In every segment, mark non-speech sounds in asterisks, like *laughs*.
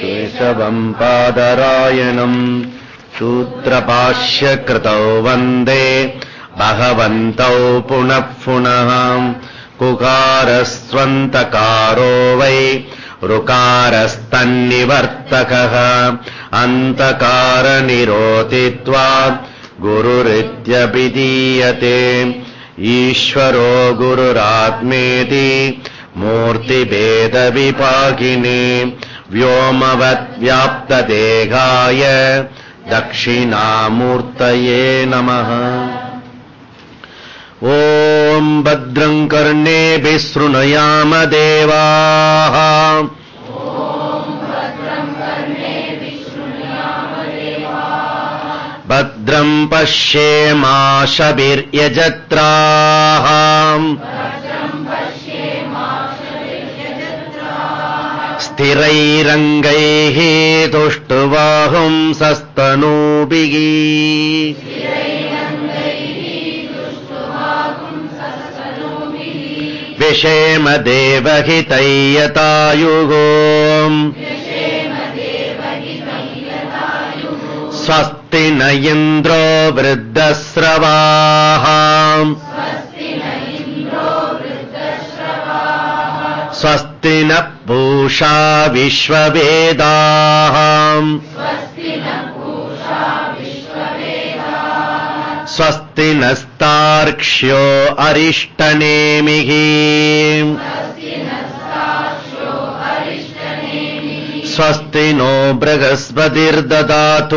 केशवम् पादरायणम् शूत्रपाश्यकृतौ वन्दे भगवन्तौ पुनः पुनः कुकारस्त्वन्तकारो वै ऋकारस्तन्निवर्तकः अन्तकारनिरोतित्वात् गुरुरित्यभिधीयते ईश्वरो गुरुरात्मेति मूर्तिभेदविपाकिने व्योमवद्व्याप्तदेहाय दक्षिणामूर्तये नमः। ॐ भद्रम् कर्णेभिः शृणुयाम देवाः। भद्रम् पश्येमाशभिर्यजत्राः स्थिरैरङ्गैः तुष्टुवाहुम् सस्तनूभिः विषेम देवहितैयतायुगो स्वस्ति न इन्द्रो वृद्धस्रवाः। स्वस्ति न पूषा विश्ववेदाः। स्वस्ति नस्तार्क्ष्यो अरिष्टनेमिः। स्वस्ति नो बृहस्पतिर्ददातु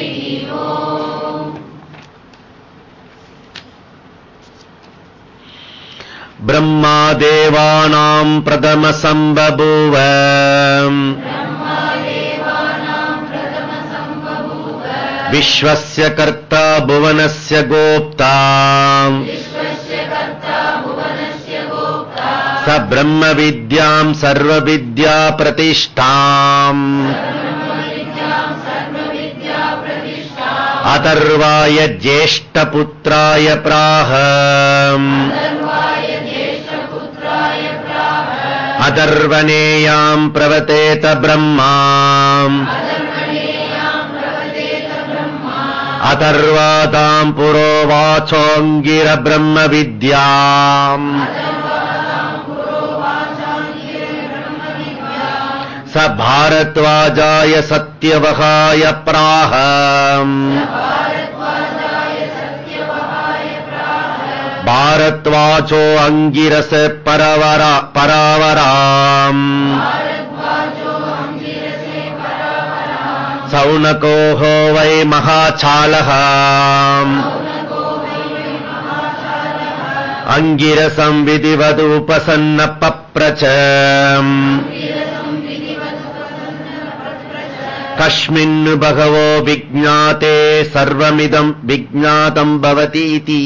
ओम् ब्रह्मादेवानाम् प्रथमसम्बभूव विश्वस्य कर्ता भुवनस्य गोप्ता स ब्रह्मविद्याम् सर्वविद्याप्रतिष्ठाम् अतर्वाय ज्येष्ठपुत्राय प्राह अतर्वणेयाम् प्रवतेत ब्रह्मा अतर्वादाम् पुरोवाचोऽङ्गिरब्रह्मविद्याम् स भारद्वाजाय सत्यवहाय प्राह பாரத்வாச்சோ அங்கிரச பரவரா பராவராம். சௌனகோஹோ வை மகாச்சாலகாம் அங்கிரசம் விதிவது உபசன்ன பப்ரச்சம் कस्मिन् भगवो विज्ञाते सर्वमिदम् विज्ञातम् भवतीति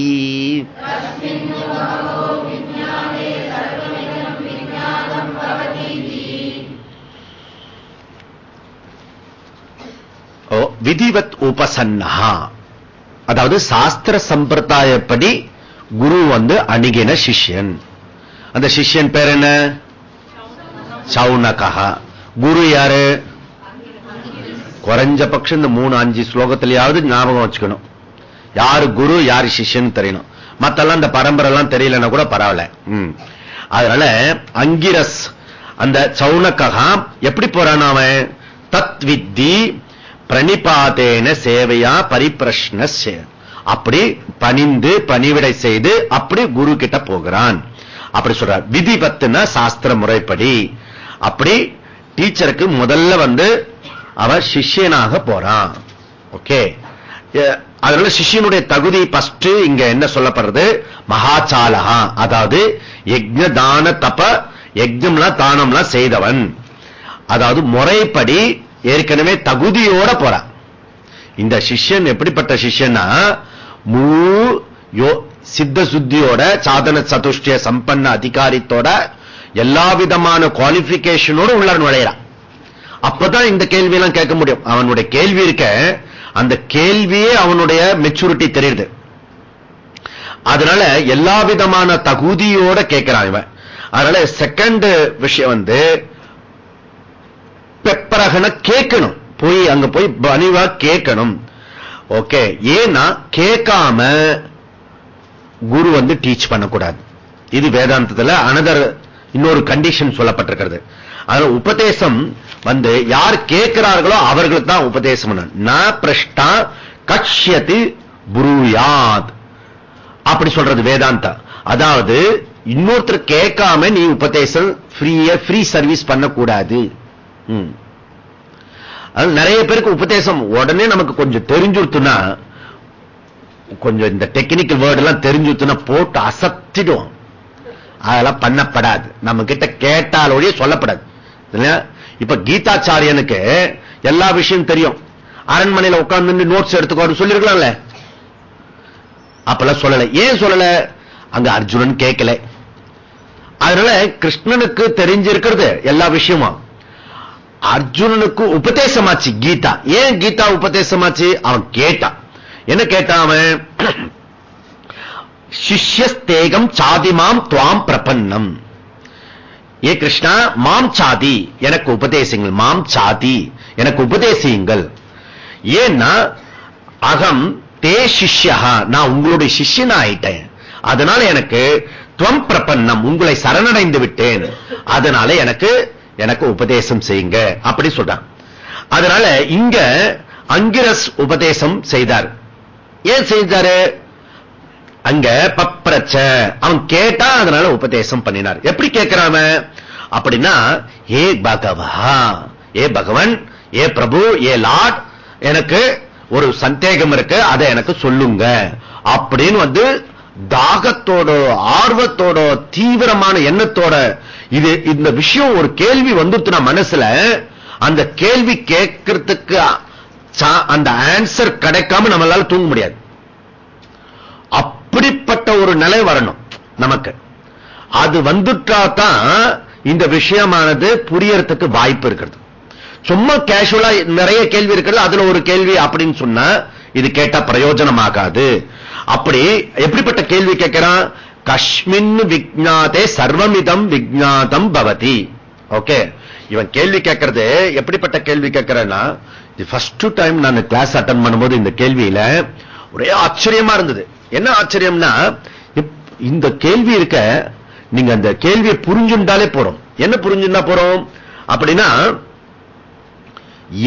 ஓ, விதிவத் உபசன்னஹா அதாவது சாஸ்திர சம்பிரதாயப்படி குரு வந்து அணுகின சிஷ்யன் அந்த சிஷ்யன் பேர் என்ன சவுனகா குரு யாரு குறைஞ்சபட்சம் இந்த மூணு அஞ்சு ஸ்லோகத்திலேயாவது ஞாபகம் வச்சுக்கணும். யாரு குரு யாரு சிஷ்யன் தெரியணும். மத்தெல்லாம் இந்த பரம்பரை எல்லாம் தெரியலன்னா கூட பரவாயில்ல. அதனால அங்கிரஸ் அந்த சவுனக்ககா எப்படி போறான் அவன்? தத் வித்தி பிரணிபாதேன சேவையா பரிப்பிரஷ்ன அப்படி பணிந்து பணிவிடை செய்து அப்படி குரு கிட்ட போகிறான். அப்படி சொல்றார். விதிபத்துனா சாஸ்திர முறைப்படி. அப்படி டீச்சருக்கு முதல்ல வந்து அவர் சிஷ்யனாக போறான். ஓகே அதனால சிஷ்யனுடைய தகுதி பஸ்ட் இங்க என்ன சொல்லப்படுறது? மகாச்சாலகா. அதாவது யஜ்ஞ தான தப யஜ்ஞம்லாம் தானம்லாம் செய்தவன். அதாவது முறைப்படி ஏற்கனவே தகுதியோட போறான். இந்த சிஷ்யன் எப்படிப்பட்ட சிஷ்யன்னா முழு யோ சித்த சுத்தியோட சாதன சதுஷ்டிய சம்பன்ன அதிகாரித்தோட எல்லா விதமான குவாலிபிகேஷனோட உள்ள நுழையிறான். அப்பதான் இந்த கேள்வி எல்லாம் கேட்க முடியும். அவனுடைய கேள்வி இருக்க அந்த கேள்வியே அவனுடைய மெச்சூரிட்டி தெரியுது. அதனால எல்லா விதமான தகுதியோட கேட்கிறான் இவன். அதனால செகண்ட் விஷயம் வந்து பெப்பரகன கேட்கணும். போய் அங்க போய் பணிவா கேட்கணும். ஓகே ஏன்னா கேட்காம குரு வந்து டீச் பண்ணக்கூடாது. இது வேதாந்தத்துல அனதர் இன்னொரு கண்டிஷன் சொல்லப்பட்டிருக்கிறது. அதனால உபதேசம் வந்து யார் கேட்கிறார்களோ அவர்களுக்கு தான் உபதேசம் நான் பிரஷ்டா கஷ்யத்து புரூயாத். அப்படி சொல்றது வேதாந்தா. அதாவது இன்னொருத்தர் கேட்காம நீ உபதேசம் ஃப்ரீ சர்வீஸ் பண்ணக்கூடாது. அது நிறைய பேருக்கு உபதேசம். உடனே நமக்கு கொஞ்சம் தெரிஞ்சுடுத்துனா கொஞ்சம் இந்த டெக்னிக்கல் வேர்டு எல்லாம் தெரிஞ்சுடுத்துனா போட்டு அசத்திடும் அதெல்லாம் பண்ணப்படாது. நம்ம கிட்ட கேட்டாலோடய சொல்லப்படாது. இப்ப கீதாச்சாரியனுக்கு எல்லா விஷயம் தெரியும். அரண்மனையில உட்கார்ந்து நோட்ஸ் எடுத்துக்கோன்னு சொல்லிருக்கலாம்ல அப்பெல்லாம் சொல்லல. ஏன் சொல்லல? அங்க அர்ஜுனன் கேட்கல. அதனால கிருஷ்ணனுக்கு தெரிஞ்சிருக்கிறது எல்லா விஷயமும். அர்ஜுனனுக்கு உபதேசமாச்சு கீதா. ஏன் கீதா உபதேசமாச்சு? அவன் கேட்டான். என்ன கேட்டான் அவன்? *clears throat* சிஷ்யஸ்தேகம் சாதிமாம் துவாம் பிரபன்னம். ஏ கிருஷ்ணா மாம் சாதி. எனக்கு உபதேசிங்கள் மாம் சாதி. எனக்கு உபதேசியுங்கள். ஏன்னா அகம் தே சிஷ்யா நான் உங்களுடைய சிஷ்யனா ஆயிட்டேன் அதனால எனக்கு துவம் பிரபன்னம் உங்களை சரணடைந்து விட்டேன். அதனால எனக்கு எனக்கு உபதேசம் செய்யுங்க அப்படி சொல்றான். அதனால இங்க அங்கிரஸ் உபதேசம் செய்தார். ஏன் செய்தாரு? அங்க பப்ரச்ச. அவன் கேட்டா அதனால உபதேசம் பண்ணினார். எப்படி கேட்கிறாம அப்படின்னா ஏ பகவா ஏ பகவன் ஏ பிரபு ஏ லாட் எனக்கு ஒரு சந்தேகம் இருக்கு அதை எனக்கு சொல்லுங்க. அப்படின்னு வந்து தாகத்தோட ஆர்வத்தோட தீவிரமான எண்ணத்தோட இது இந்த விஷயம் ஒரு கேள்வி வந்துட்டுனா மனசுல அந்த கேள்வி கேட்கறதுக்கு அந்த ஆன்சர் கிடைக்காம நம்மளால தூங்க முடியாது. அப்படிப்பட்ட ஒரு நிலை வரணும் நமக்கு. அது வந்துட்டா தான் இந்த விஷயமானது புரியறதுக்கு வாய்ப்பு இருக்கிறது. சும்மா கேஷுவலா நிறைய கேள்வி இருக்கிறது அதுல ஒரு கேள்வி அப்படின்னு சொன்னா இது கேட்டா பிரயோஜனமாகாது. அப்படி எப்படிப்பட்ட கேள்வி கேட்கிறான்? கஷ்மின் விஜாதே சர்வமிதம் விஜாதம் பவதி. ஓகே. இவன் கேள்வி கேட்கறது எப்படிப்பட்ட கேள்வி கேட்கிறேன்னா ஃபர்ஸ்ட் டைம் நான் கிளாஸ் அட்டன் பண்ணும்போது இந்த கேள்வியில ஒரே ஆச்சரியமா இருந்தது. என்ன ஆச்சரியம்னா இந்த கேள்வி இருக்க நீங்க அந்த கேள்வியை புரிஞ்சுண்டாலே போறோம். என்ன புரிஞ்சுண்டா போறோம்? அப்படின்னா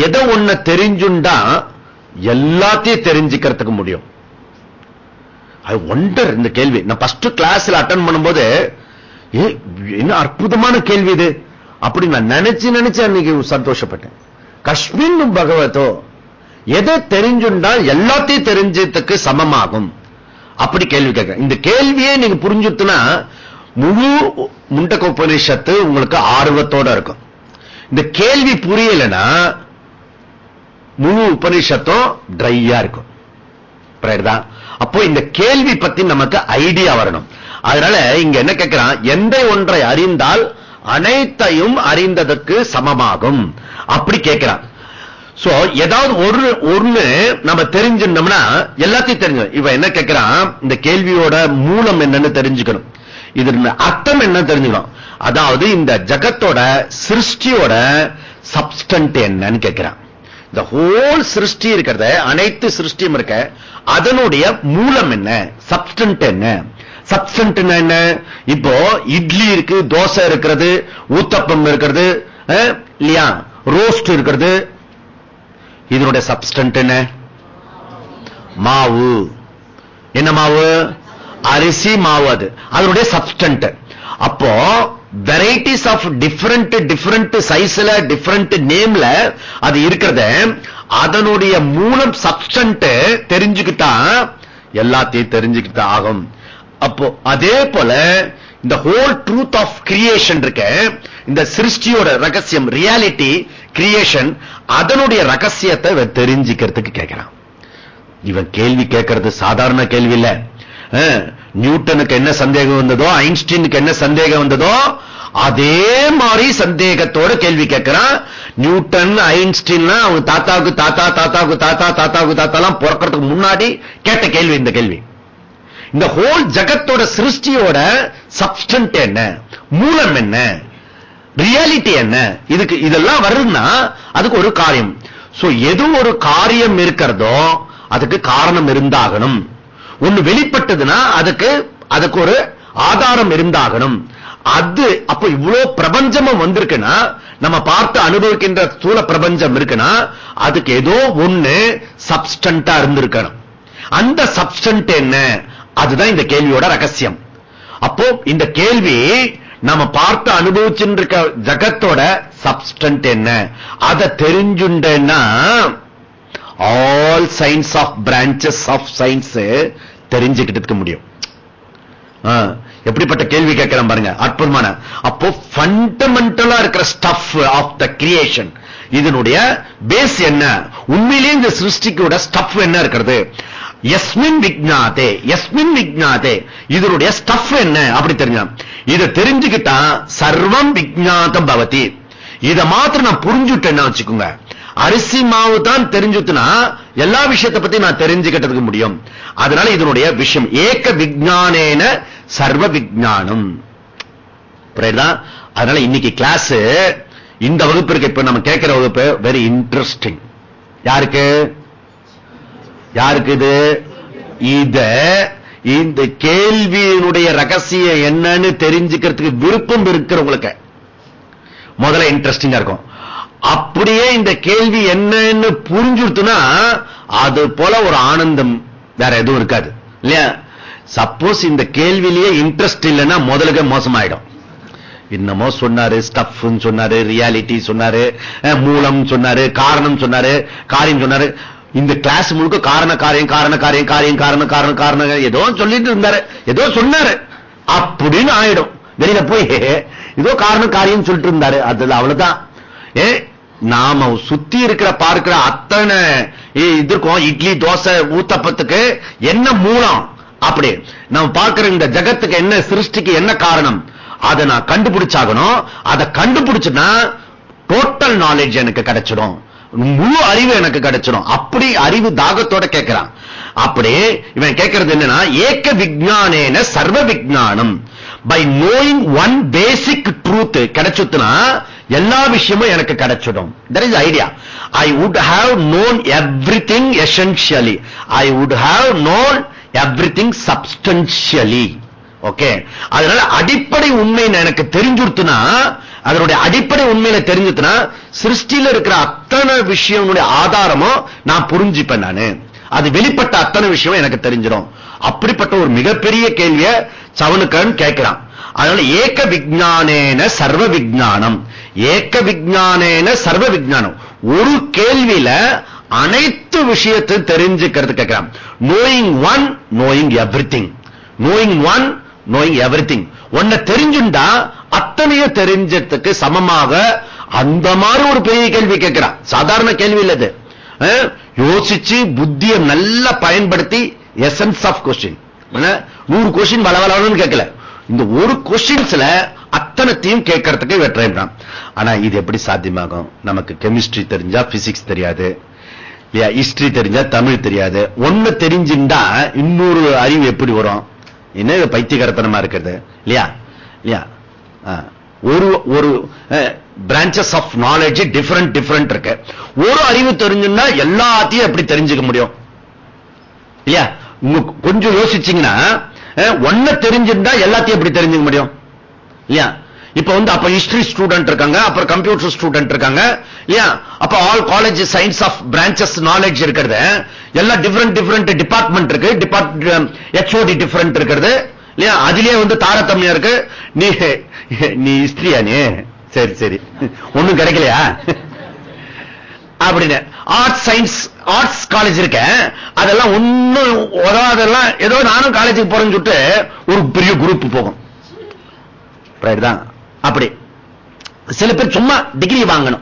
எதை ஒண்ண தெரிஞ்சுண்டா எல்லாத்தையும் தெரிஞ்சுக்கிறதுக்கு முடியும். அது ஒண்டர் இந்த கேள்வி. நான் ஃபர்ஸ்ட் கிளாஸ்ல அட்டன் பண்ணும்போது என்ன அற்புதமான கேள்வி இது? அப்படி நான் நினைச்சு நினைச்சு அன்னைக்கு சந்தோஷப்பட்டேன். கஷ்மின் பகவதோ எதை தெரிஞ்சுண்டா எல்லாத்தையும் தெரிஞ்சதுக்கு சமமாகும். அப்படி கேள்வி கேட்க. இந்த கேள்வியே நீங்க புரிஞ்சுட்டுனா முழு முண்டக்க உபநிஷத்து உங்களுக்கு ஆர்வத்தோட இருக்கும். இந்த கேள்வி புரியலன்னா முழு உபநிஷத்தும் ட்ரையா இருக்கும். அப்போ இந்த கேள்வி பத்தி நமக்கு ஐடியா வரணும். அதனால இங்க என்ன கேட்கிறான்? எந்த ஒன்றை அறிந்தால் அனைத்தையும் அறிந்ததற்கு சமமாகும். அப்படி கேட்கிறான். சோ ஏதாவது ஒரு ஒண்ணு நம்ம தெரிஞ்சிருந்தோம்னா எல்லாத்தையும் தெரிஞ்சு இவன் என்ன கேட்கிறான் இந்த கேள்வியோட மூலம் என்னன்னு தெரிஞ்சுக்கணும். இது அர்த்தம் என்ன தெரிஞ்சுக்கணும்? அதாவது இந்த ஜகத்தோட சிருஷ்டியோட சப்ஸ்டன்ட் என்னன்னு கேட்கிறான் இந்த ஹோல் சிருஷ்டி இருக்கிறத அனைத்து சிருஷ்டியும் இருக்க அதனுடைய மூலம் என்ன? சப்ஸ்டன்ட் என்ன? சப்ஸ்டன்ட் என்ன? இப்போ இட்லி இருக்கு தோசை இருக்கிறது ஊத்தப்பம் இருக்கிறது இல்லையா? ரோஸ்ட் இருக்கிறது இதனுடைய சப்ஸ்டன்ட் என்ன? மாவு. என்ன மாவு? அரிசி மாவு அது. அதனுடைய சப்ஸ்டன்ட் அப்போ வெரைட்டிஸ் ஆஃப் டிஃபரண்ட் டிஃபரண்ட் சைஸ்ல டிஃபரண்ட் நேம்ல அது இருக்கிறத அதனுடைய மூலம் சப்ஸ்டன்ட் தெரிஞ்சுக்கிட்டா எல்லாத்தையும் தெரிஞ்சுக்கிட்டா ஆகும். அப்போ அதே போல இந்த ஹோல் ட்ரூத் ஆஃப் கிரியேஷன் இருக்க இந்த சிருஷ்டியோட ரகசியம் ரியாலிட்டி கிரியேஷன் அதனுடைய ரகசியத்தை தெரிஞ்சுக்கிறதுக்கு கேட்கிறான். இவன் கேள்வி கேட்கறது சாதாரண கேள்வி இல்ல. நியூட்டனுக்கு என்ன சந்தேகம் வந்ததோ ஐன்ஸ்டீனுக்கு என்ன சந்தேகம் வந்ததோ அதே மாதிரி சந்தேகத்தோட கேள்வி கேட்கிறான். நியூட்டன் ஐன்ஸ்டீன் அவங்க தாத்தாவுக்கு தாத்தா தாத்தாவுக்கு தாத்தா தாத்தாவுக்கு எல்லாம் பிறக்கிறதுக்கு முன்னாடி கேட்ட கேள்வி இந்த கேள்வி. இந்த ஹோல் ஜகத்தோட சிருஷ்டியோட சப்ஸ்டன்ட் என்ன? மூலம் என்ன? ரியாலிட்டி என்ன? இதுக்கு இதெல்லாம் வருதுன்னா அதுக்கு ஒரு காரியம். சோ எது ஒரு காரியம் இருக்கிறதோ அதுக்கு காரணம் இருந்தாகணும். ஒண்ணு வெளிப்பட்டதுன்னா அதுக்கு அதுக்கு ஒரு ஆதாரம் இருந்தாகணும். அது அப்ப இவ்வளவு பிரபஞ்சமும் வந்திருக்குன்னா நம்ம பார்த்து அனுபவிக்கின்ற ஸ்தூல பிரபஞ்சம் இருக்குன்னா அதுக்கு ஏதோ ஒண்ணு சப்ஸ்டன்டா இருந்திருக்கணும். அந்த சப்ஸ்டன்ட் என்ன? அதுதான் இந்த கேள்வியோட ரகசியம். அப்போ இந்த கேள்வி நாம பார்த்து அனுபவிச்சுட்டு இருக்க ஜகத்தோட சப்ஸ்டன்ட் என்ன? அதை தெரிஞ்சுண்டேன்னா all science of branches of science தெரிஞ்சுக்கிட்டு இருக்க முடியும். எப்படிப்பட்ட கேள்வி கேட்கிறேன் பாருங்க அற்புதமான. அப்போ ஃபண்டமெண்டலா இருக்கிற ஸ்டஃப் ஆஃப் த கிரியேஷன் இதனுடைய பேஸ் என்ன? உண்மையிலேயே இந்த சிருஷ்டிக்கோட ஸ்டஃப் என்ன இருக்கிறது? எஸ்மின் விக்ஞாதே எஸ்மின் விக்ஞாதே இதனுடைய ஸ்டஃப் என்ன அப்படி தெரிஞ்சா இதை தெரிஞ்சுக்கிட்டா சர்வம் விக்ஞாதம் பவதி. இத மாத்திரம் நான் புரிஞ்சுட்டேன்னா வச்சுக்கோங்க. அரிசி மாவு தான் தெரிஞ்சுட்டுனா எல்லா விஷயத்தை பத்தி நான் தெரிஞ்சுக்கிட்டதுக்கு முடியும். அதனால இதனுடைய விஷயம் ஏக விஜானேன சர்வ விஜானம் அதனால இன்னைக்கு கிளாஸ் இந்த வகுப்பு இருக்கு இப்ப நம்ம கேட்கிற வகுப்பு வெரி இன்ட்ரெஸ்டிங் யாருக்கு? யாருக்கு இது? இத இந்த கேள்வியினுடைய ரகசியம் என்னன்னு தெரிஞ்சுக்கிறதுக்கு விருப்பம் இருக்கிறவங்களுக்கு. முதல்ல இன்ட்ரெஸ்டிங்கா இருக்கும். அப்படியே இந்த கேள்வி என்னன்னு புரிஞ்சுடுத்துனா அது போல ஒரு ஆனந்தம் வேற எதுவும் இருக்காது. இல்லையா? சப்போஸ் இந்த கேள்வியிலேயே இன்ட்ரெஸ்ட் இல்லைன்னா முதலுக்கு மோசமாயிடும். என்னமோ சொன்னாரு ஸ்டஃப் சொன்னாரு ரியாலிட்டி சொன்னாரு மூலம் சொன்னாரு காரணம் சொன்னாரு காரியம் சொன்னாரு. இந்த கிளாஸ் முழுக்க காரண காரியம் காரண காரியம் காரியம் காரணம் காரணம் காரணம் ஏதோ சொல்லிட்டு இருந்தாரு. ஏதோ சொன்னாரு. அப்படின்னு ஆயிடும். வெளியில போய் ஏதோ காரணம் காரியம் சொல்லிட்டு இருந்தாரு. அதுல அவ்வளவுதான். ஏ நாம சுத்தி இருக்கிற பார்க்கிற அத்தனை இதுக்கும் இட்லி தோசை ஊத்தப்பத்துக்கு என்ன மூலம்? அப்படி. நம்ம பார்க்கிற இந்த ஜகத்துக்கு என்ன சிருஷ்டிக்கு என்ன காரணம்? அதை நான் கண்டுபிடிச்சாகணும். அதை கண்டுபிடிச்சுன்னா டோட்டல் நாலேஜ் எனக்கு கிடைச்சிடும். முழு அறிவு எனக்கு கிடைச்சிடும் அப்படி அறிவு தாகத்தோட கேட்கிறான் அப்படி இவன் கேட்கறது என்னன்னா ஏக்க விஜானேன சர்வ விஜானம் by knowing one basic truth கிடைச்சுத்துனா எல்லா விஷயமும் எனக்கு கிடைச்சிடும். That is idea I would have known everything essentially I would have known everything substantially okay அதனால அடிப்படை உண்மை எனக்கு தெரிஞ்சுடுத்துனா அதனுடைய அடிப்படை உண்மையில தெரிஞ்சதுன்னா சிருஷ்டியில இருக்கிற அத்தனை விஷயங்களுடைய ஆதாரமும் நான் புரிஞ்சுப்பேன் நானு. அது வெளிப்பட்ட அத்தனை விஷயம் எனக்கு தெரிஞ்சிடும். அப்படிப்பட்ட ஒரு மிகப்பெரிய கேள்விய சவனுக்கன் கேட்கிறான். அதனால ஏக விஜானேன சர்வ விஜானம் ஏக விஜானேன சர்வ விஜானம் ஒரு கேள்வியில அனைத்து விஷயத்தையும் தெரிஞ்சுக்கிறது கேட்கிறான். Knowing one knowing everything knowing one knowing everything உன்னை தெரிஞ்சுண்டா அத்தனையும் தெரிஞ்சதுக்கு சமமாக அந்த மாதிரி ஒரு பெரிய கேள்வி கேட்கிறான். சாதாரண கேள்வி இல்லது யோசிச்சு புத்தியை நல்லா பயன்படுத்தி எசன்ஸ் ஆஃப் கொஸ்டின் நூறு கொஸ்டின் வளவளன்னு கேட்கல. இந்த ஒரு கொஸ்டின்ஸ்ல அத்தனத்தையும் கேட்கறதுக்கு வெற்றான் ஆனா இது எப்படி சாத்தியமாகும்? நமக்கு கெமிஸ்ட்ரி தெரிஞ்சா பிசிக்ஸ் தெரியாது. இல்லையா? ஹிஸ்டரி தெரிஞ்சா தமிழ் தெரியாது. ஒன்னு தெரிஞ்சுண்டா இன்னொரு அறிவு எப்படி வரும்? என்ன பைத்தியகரத்தனமா இருக்கிறது? இல்லையா? இல்லையா? ஒரு ஒரு branches of knowledge different different இருக்கு. ஒரு அறிவு தெரிஞ்சுன்னா எல்லாத்தையும் எப்படி தெரிஞ்சுக்க முடியும்? இல்லையா? கொஞ்சம் யோசிச்சீங்கன்னா ஒன்ன தெரிஞ்சிருந்தா எல்லாத்தையும் எப்படி தெரிஞ்சுக்க முடியும்? இல்லையா? இப்ப வந்து அப்ப ஹிஸ்டரி ஸ்டூடெண்ட் இருக்காங்க அப்புறம் கம்ப்யூட்டர் ஸ்டூடெண்ட் இருக்காங்க இல்லையா? அப்ப all college science of branches knowledge இருக்கிறது. எல்லாம் டிஃபரெண்ட் டிஃபரெண்ட் டிபார்ட்மெண்ட் இருக்கு. டிபார்ட்மெண்ட் ஹெச்ஓடி டிஃபரெண்ட் இருக்கிறது இல்லையா? அதுலயே வந்து தாரதமியம் இருக்கு. நீ நீ ஹிஸ்டரியா நீ? சரி சரி. ஒண்ணும் கிடைக்கலையா? அப்படின்னு. ஆர்ட்ஸ் சயின்ஸ் ஆர்ட்ஸ் காலேஜ் இருக்கேன் அதெல்லாம் ஒன்னும் உதவாதெல்லாம் ஏதோ நானும் காலேஜுக்கு போறேன்னு சொல்லிட்டு ஒரு பெரிய குரூப் போகும். தான்? அப்படி. சில பேர் சும்மா டிகிரி வாங்கணும்.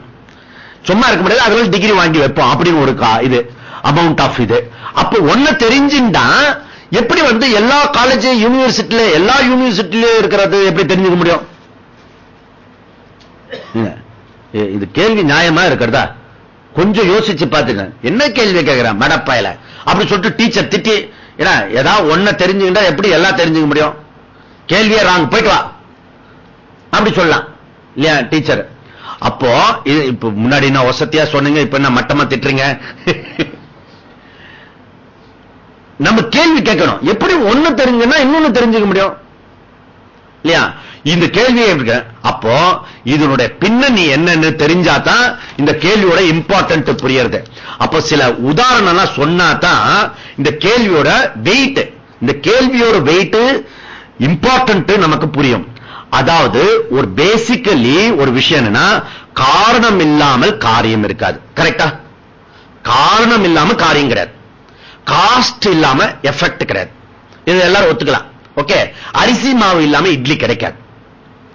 சும்மா இருக்க முடியாது அதனால டிகிரி வாங்கி வைப்போம். அப்படின்னு ஒரு கா- இது அமௌண்ட் ஆஃப் இது. அப்ப ஒண்ணு தெரிஞ்சுட்டா எப்படி வந்து எல்லா காலேஜ் யூனிவர்சிட்டில எல்லா யூனிவர்சிட்டிலயும் இருக்கிறது எப்படி தெரிஞ்சுக்க முடியும்? இது கேள்வி நியாயமா இருக்கிறதா? கொஞ்சம் யோசிச்சு பாத்துங்க என்ன கேள்வி கேட்கிறேன் மடப்பாயில? அப்படி சொல்லிட்டு டீச்சர் திட்டி ஏன்னா ஏதாவது ஒன்ன தெரிஞ்சுக்கிட்டா எப்படி எல்லாம் தெரிஞ்சுக்க முடியும்? கேள்வியே ராங் போயிட்டு வா. அப்படி சொல்லலாம். இல்லையா டீச்சர்? அப்போ இது இப்ப முன்னாடி நான் வசதியா சொன்னீங்க இப்ப என்ன மட்டமா திட்டுறீங்க? நம்ம கேள்வி கேட்கணும். எப்படி ஒண்ணு தெரிஞ்சுன்னா இன்னொன்னு தெரிஞ்சுக்க முடியும்? இல்லையா? இந்த கேள்வியை இருக்கு. அப்போ இதனுடைய பின்னணி என்னன்னு தெரிஞ்சாதான் இந்த கேள்வியோட இம்பார்ட்டன்ட் புரியறது. அப்போ சில உதாரணம் சொன்னாதான் இந்த கேள்வியோட வெயிட் இந்த கேள்வியோட வெயிட் இம்பார்ட்டன்ட் நமக்கு புரியும். அதாவது ஒரு பேசிக்கலி ஒரு விஷயம் என்னன்னா காரணம் இல்லாமல் காரியம் இருக்காது. கரெக்டா காரணம் இல்லாம காரியம் கிடையாது காஸ்ட் இல்லாம எஃபெக்ட் கிடையாது இது எல்லாரும் ஒத்துக்கலாம். ஓகே அரிசி மாவு இல்லாம இட்லி கிடைக்காது.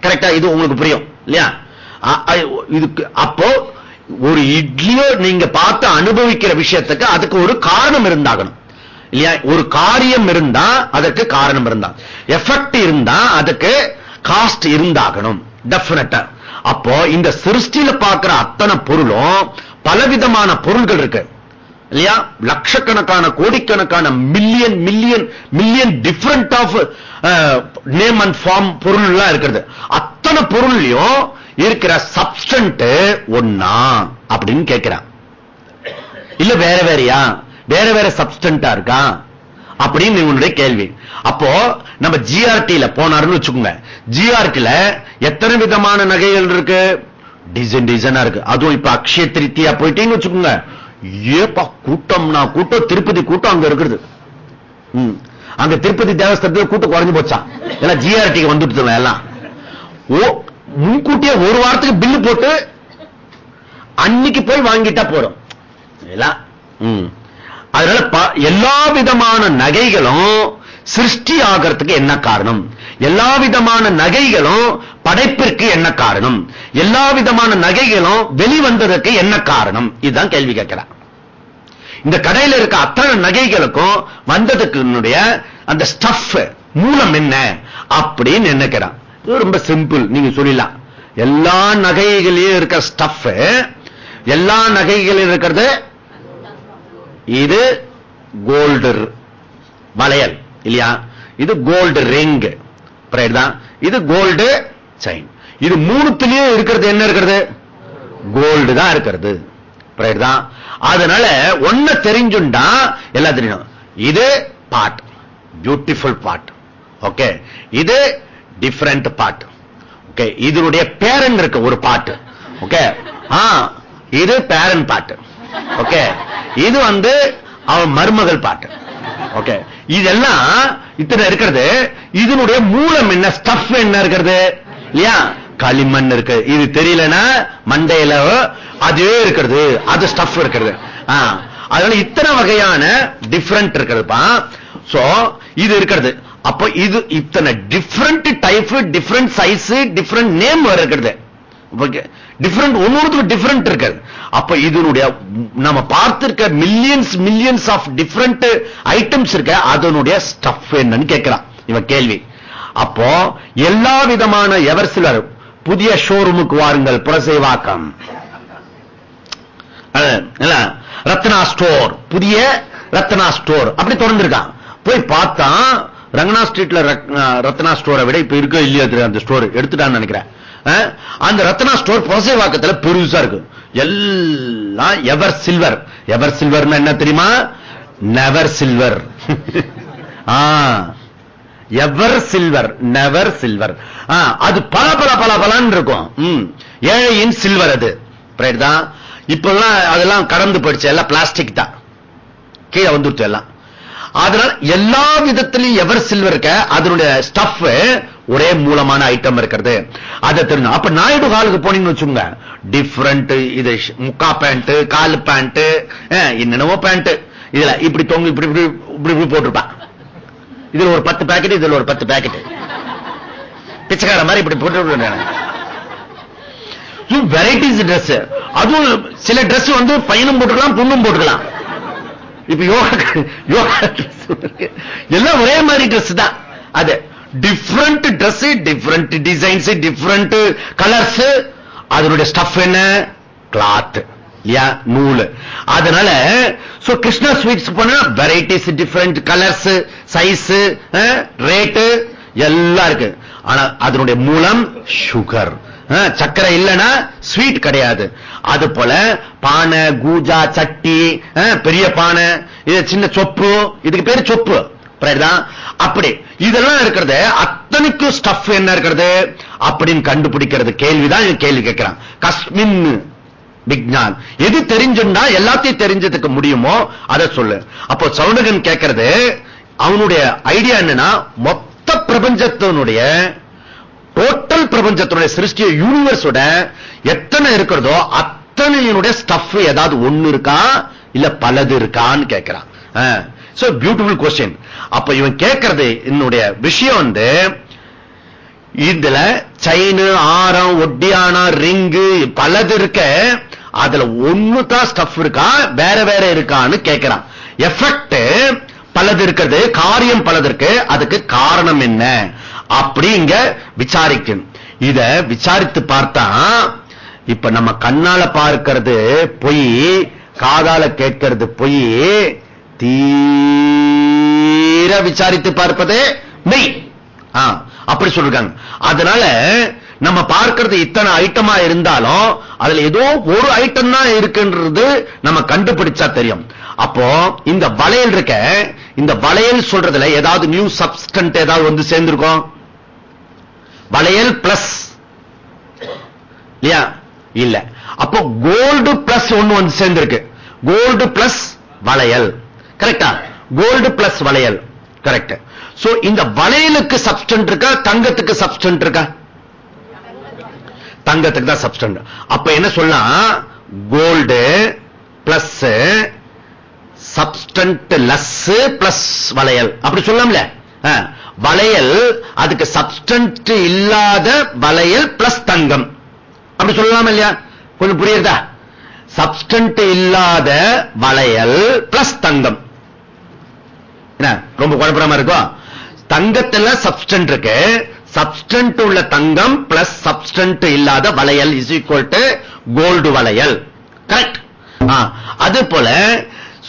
கரெக்டா இது உங்களுக்கு புரியும். இல்லையா? இதுக்கு அப்போ ஒரு இட்லியோ நீங்க பார்த்து அனுபவிக்கிற விஷயத்துக்கு அதுக்கு ஒரு காரணம் இருந்தாகணும். இல்லையா? ஒரு காரியம் இருந்தா அதற்கு காரணம் இருந்தா. எஃபெக்ட் இருந்தா அதுக்கு காஸ்ட் இருந்தாகணும் டெபினட்டா அப்போ இந்த சிருஷ்டியில பார்க்கிற அத்தனை பொருளும் பலவிதமான பொருள்கள் இருக்கு. இல்லையா? லட்சக்கணக்கான கோடிக்கணக்கான million million million different of name and form பொருள் எல்லாம் இருக்கிறது. அத்தனை பொருள்லயும் இருக்கிற சப்ஸ்டன்ட் ஒன்னா அப்படின்னு கேட்கிறான். இல்ல வேற வேறயா? வேற வேற சப்ஸ்டன்டா இருக்கான் அப்படின்னு உன்னுடைய கேள்வி. அப்போ நம்ம ஜிஆர்டில போனாருன்னு வச்சுக்கோங்க. ஜிஆர்டில எத்தனை விதமான நகைகள் இருக்கு? டிசைன் டிசைனா இருக்கு. அதுவும் இப்ப அக்ஷய திருத்தியா போயிட்டீங்கன்னு வச்சுக்கோங்க. ஏப்பா கூட்டம்னா கூட்டம் திருப்பதி கூட்டம் அங்க இருக்குது. அங்க திருப்பதி தேவஸ்தானத்துல கூட்டம் குறைஞ்சு போச்சா? எல்லாம் ஜிஆர்டிக்கு வந்துட்டு எல்லாம். ஓ முன்கூட்டியே ஒரு வாரத்துக்கு பில்லு போட்டு அன்னைக்கு போய் வாங்கிட்டா போறோம் எல்லாம். அதனால எல்லா விதமான நகைகளும் சிருஷ்டி ஆகிறதுக்கு என்ன காரணம்? எல்லா விதமான நகைகளும் படைப்பிற்கு என்ன காரணம்? எல்லா விதமான நகைகளும் வெளிவந்ததற்கு என்ன காரணம்? இதுதான் கேள்வி கேட்கிறான். இந்த கடையில இருக்க அத்தனை நகைகளுக்கும் வந்ததுக்கு அந்த ஸ்டஃப் மூலம் என்ன? அப்படின்னு நினைக்கிறான் இது ரொம்ப சிம்பிள் நீங்க சொல்லலாம் எல்லா நகைகளையும் இருக்கிற ஸ்டஃப் எல்லா நகைகளிலும் இருக்கிறது இது கோல்டு வளையல் இல்லையா? இது கோல்டு ரிங் தான்? இது கோல்டு செயின் இது மூணுத்திலயும் இருக்கிறது என்ன இருக்கிறது? கோல்டு தான் இருக்கிறது தான்? அதனால ஒன்ன தெரிஞ்சுண்டா எல்லாம் தெரியும். இது பாட் பியூட்டிஃபுல் பாட் ஓகே இது டிஃபரண்ட் பாட் ஓகே இதனுடைய பேரன் இருக்கு ஒரு பாட்டு ஓகே ஆ இது பேரன் பாட்டு ஓகே? இது வந்து அவன் மருமகள் பாட்டு. ஓகே? இதெல்லாம் இத்தனை இருக்கிறது. இதனுடைய மூலம் என்ன? ஸ்டஃப் என்ன இருக்கிறது? இல்லையா? களிமண் இருக்கு. இது தெரியலனா? மண்டையில அதுவே இருக்கிறது. அது ஸ்டஃப் இருக்கிறது. அதனால இத்தனை வகையான டிஃபரண்ட் இருக்கிறதுப்பா. சோ இது இருக்கிறது. அப்ப இது இத்தனை different type different size different name இருக்கிறது. டிஃபரெண்ட் ஒன்னொருத்துக்கு டிஃபரெண்ட் இருக்காது. அப்ப இதனுடைய நம்ம பார்த்திருக்க millions millions of different items இருக்க. அதனுடைய ஸ்டஃப் என்னன்னு கேட்கிறான். இவன் கேள்வி. அப்போ எல்லா விதமான எவர் சிலர் புதிய ஷோரூமுக்கு வாருங்கள் புறசேவாக்கம். ரத்னா ஸ்டோர் புதிய ரத்னா ஸ்டோர் அப்படி தொடர்ந்துருக்கான். போய் பார்த்தா ரங்கனா ஸ்ட்ரீட்ல ரத்- ரத்னா ஸ்டோரை விட இப்ப இருக்கோ இல்லையோ அந்த ஸ்டோர் எடுத்துட்டான்னு நினைக்கிறேன். அந்த ரத்னா ஸ்டோர் புரசை வாக்கத்தில் பெருசா இருக்கு. எல்லாம் எவர் சில்வர். எவர் சில்வர்னா என்ன தெரியுமா? நெவர் சில்வர் *laughs* ஆ. எவர் சில்வர் நெவர் சில்வர் அது பல பல பல பலன்னு இருக்கும். ம். ஏழையின் சில்வர் அது. தான்? இப்பெல்லாம் அதெல்லாம் கடந்து போயிடுச்சு. எல்லாம் பிளாஸ்டிக் தான். கீழே வந்துருச்சு எல்லாம். அதனால எல்லா விதத்திலையும் எவர் சில்வர் இருக்க அதனுடைய ஸ்டஃப் ஒரே மூலமான ஐட்டம் இருக்கிறது. அதை தெரியும் அப்ப நாயுடு ஹாலுக்கு போனீங்கன்னு வச்சுங்க டிஃப்ரெண்ட் இது முக்கா பேண்ட் கால் பேண்ட் என்னென்னவோ பேண்ட் இதுல இப்படி தொங்கு இப்படி இப்படி இப்படி இப்படி போட்டிருப்பான். இதுல ஒரு பத்து பாக்கெட் இதுல ஒரு பத்து பாக்கெட் பிச்சைக்கார மாதிரி இப்படி போட்டு வெரைட்டிஸ் ட்ரெஸ் அதுவும் சில ட்ரெஸ் வந்து பையனும் போட்டுக்கலாம் பொண்ணும் போட்டுக்கலாம். இப்ப யோகா யோகா ட்ரெஸ் எல்லாம் ஒரே மாதிரி ட்ரெஸ் தான். அது different dress different designs different colours அதனுடைய ஸ்டஃப் என்ன? கிளாத் இல்லையா நூல். அதனால சோ கிருஷ்ணா ஸ்வீட்ஸ் போனா varieties different colours size rate எல்லாம் இருக்கு. ஆனா அதனுடைய மூலம் சுகர் சக்கரை இல்லைன்னா ஸ்வீட் கிடையாது. அது போல பானை கூஜா சட்டி பெரிய பானை இது சின்ன சொப்பு இதுக்கு பேரு சொப்பு அப்படி இதெல்லாம் இருக்கிறது அத்தனைக்கும் ஸ்டஃப் என்ன இருக்கிறது? அப்படின்னு கண்டுபிடிக்கிறது கேள்விதான் கேள்வி கேட்கிறான். கஸ்மின் விஜான் எது தெரிஞ்சுண்டா எல்லாத்தையும் தெரிஞ்சதுக்கு முடியுமோ அதை சொல்லு. அப்போ சவுனகன் கேட்கிறது அவனுடைய ஐடியா என்னன்னா மொத்த பிரபஞ்சத்தினுடைய டோட்டல் பிரபஞ்சத்தினுடைய சிருஷ்டிய யூனிவர்ஸோட எத்தனை இருக்கிறதோ அத்தனையினுடைய ஸ்டஃப் ஏதாவது ஒண்ணு இருக்கா? இல்ல பலது இருக்கான்னு கேட்கிறான். சோ பியூட்டிஃபுல் கொஸ்டின் அப்ப இவன் கேட்கறது என்னுடைய விஷயம் வந்து இதுல செயின் ஆரம் ஒட்டியானா ரிங்கு பலது இருக்க அதுல ஒண்ணுதான் ஸ்டஃப் இருக்கா? வேற வேற இருக்கான்னு கேட்கிறான். எஃபெக்ட் பலது இருக்கிறது காரியம் பலது இருக்கு அதுக்கு காரணம் என்ன? அப்படி இங்க இத விசாரித்து பார்த்தா இப்ப நம்ம கண்ணால பார்க்கிறது பொய் காதால கேட்கிறது பொய் தீர விசாரித்து பார்ப்பது மெய். அப்படி சொல்றாங்க. அதனால நம்ம பார்க்கிறது இத்தனை ஐட்டமா இருந்தாலும் அதுல ஏதோ ஒரு ஐட்டம் தான் இருக்குன்றது நம்ம கண்டுபிடிச்சா தெரியும். அப்போ இந்த வளையல் இருக்க இந்த வளையல் சொல்றதுல ஏதாவது நியூ சப்ஸ்டன்ட் ஏதாவது வந்து சேர்ந்திருக்கோம்? வளையல் பிளஸ் இல்லையா? இல்ல. அப்போ கோல்டு பிளஸ் ஒன்னு வந்து சேர்ந்திருக்கு. கோல்டு பிளஸ் வளையல். கரெக்டா கோல்டு பிளஸ் வளையல். கரெக்ட் சோ இந்த வளையலுக்கு சப்ஸ்டன்ட் இருக்கா? தங்கத்துக்கு சப்ஸ்டன்ட் இருக்கா? தங்கத்துக்கு தான் சப்ஸ்டன்ட் அப்ப என்ன சொல்லலாம்? Gold plus substance less plus வளையல். அப்படி சொல்லாம்ல வளையல் அதுக்கு சப்ஸ்டன்ட் இல்லாத வளையல் பிளஸ் தங்கம். அப்படி சொல்லலாமா இல்லையா? கொஞ்சம் புரியுதா? சப்ஸ்டன்ட் இல்லாத வளையல் பிளஸ் தங்கம். என்ன ரொம்ப குழப்பமா இருக்கும் தங்கத்துல சப்ஸ்டன்ட் இருக்கு. சப்ஸ்டன்ட் உள்ள தங்கம் பிளஸ் சப்ஸ்டன்ட் இல்லாத வளையல் இஸ் ஈக்குவல் டு கோல்டு வளையல். கரெக்ட் அது போல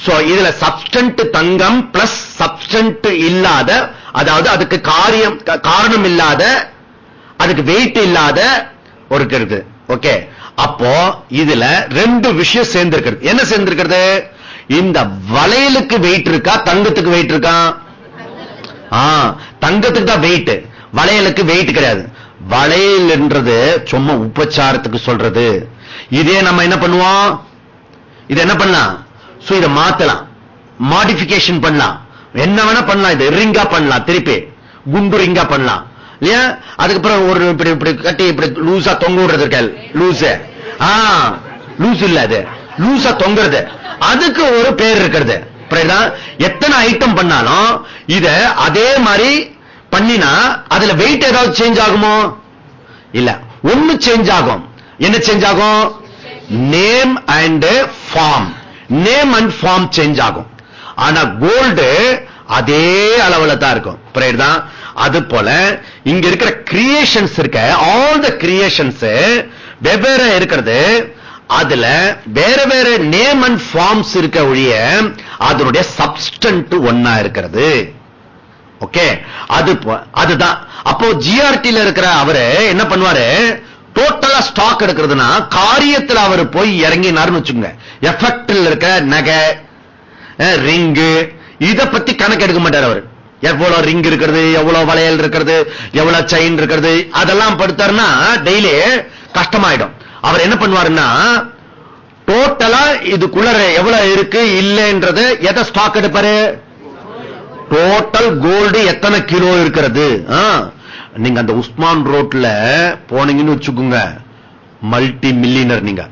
சோ இதுல சப்ஸ்டன்ட் தங்கம் பிளஸ் சப்ஸ்டன்ட் இல்லாத அதாவது அதுக்கு காரியம் காரணம் இல்லாத அதுக்கு வெயிட் இல்லாத ஒரு இருக்கு ஓகே அப்போ இதுல ரெண்டு விஷயம் சேர்ந்திருக்கிறது. என்ன சேர்ந்திருக்கிறது? இந்த வளையலுக்கு வெயிட் இருக்கா? தங்கத்துக்கு வெயிட் இருக்கா? ஆ, தங்கத்துக்கு தான் வெயிட் வளையலுக்கு வெயிட் கிடையாது. வளையல் என்றது சும்மா உபச்சாரத்துக்கு சொல்றது. இதே நம்ம என்ன பண்ணுவோம்? இது என்ன பண்ணலாம்? சோ இதை மாத்தலாம். மாடிஃபிகேஷன் பண்ணலாம். என்ன வேணா பண்ணலாம். இது ரிங்கா பண்ணலாம். திருப்பி குண்டு ரிங்கா பண்ணலாம். இல்லையா? அதுக்கப்புறம் ஒரு இப்படி இப்படி கட்டி இப்படி லூசா தொங்க விடுறது இருக்க லூஸ் ஆ லூஸ் இல்ல அது. லூசா தொங்குறது. அதுக்கு ஒரு பேர் இருக்கிறது. எத்தனை ஐட்டம் பண்ணாலும் இத அதே மாதிரி பண்ணினா அதுல வெயிட் ஏதாவது சேஞ்ச் ஆகுமோ? இல்ல. ஒண்ணு சேஞ்ச் ஆகும். என்ன சேஞ்ச் ஆகும்? Name and form name and form change ஆகும். ஆனா கோல்டு அதே அளவுல தான் இருக்கும். புரியுதா? அது போல இங்க இருக்கிற கிரியேஷன்ஸ் இருக்க ஆல் த கிரியேஷன்ஸ் வெவ்வேறு இருக்கிறது. அதுல வேற வேற நேம் அண்ட் ஃபார்ம்ஸ் இருக்க ஒழிய அதனுடைய சப்ஸ்டன்ட் ஒன்னா இருக்கிறது. ஓகே அது அதுதான். அப்போ ஜிஆர்டில இருக்கிற அவரு என்ன பண்ணுவாரு? டோட்டலா ஸ்டாக் எடுக்கிறதுனா காரியத்தில் அவர் போய் இறங்கினாருன்னு வச்சுங்க எஃபெக்டில் இருக்க நகை ரிங்கு இதை பத்தி கணக்கு எடுக்க மாட்டார் அவர். எவ்வளவு ரிங் இருக்கிறது எவ்வளவு வளையல் இருக்கிறது எவ்வளவு செயின் இருக்கிறது அதெல்லாம் படுத்தாருன்னா டெய்லி கஷ்டமாயிடும். அவர் என்ன பண்ணுவாருன்னா டோட்டலா இதுக்குள்ள எவ்வளவு இருக்கு இல்லைன்றது எதை ஸ்டாக் எடுப்பாரு? டோட்டல் கோல்டு எத்தனை கிலோ இருக்கிறது? ஆ, நீங்க அந்த உஸ்மான் ரோட்ல போனீங்கன்னு வச்சுக்கோங்க. மல்டி மில்லியனர் நீங்க.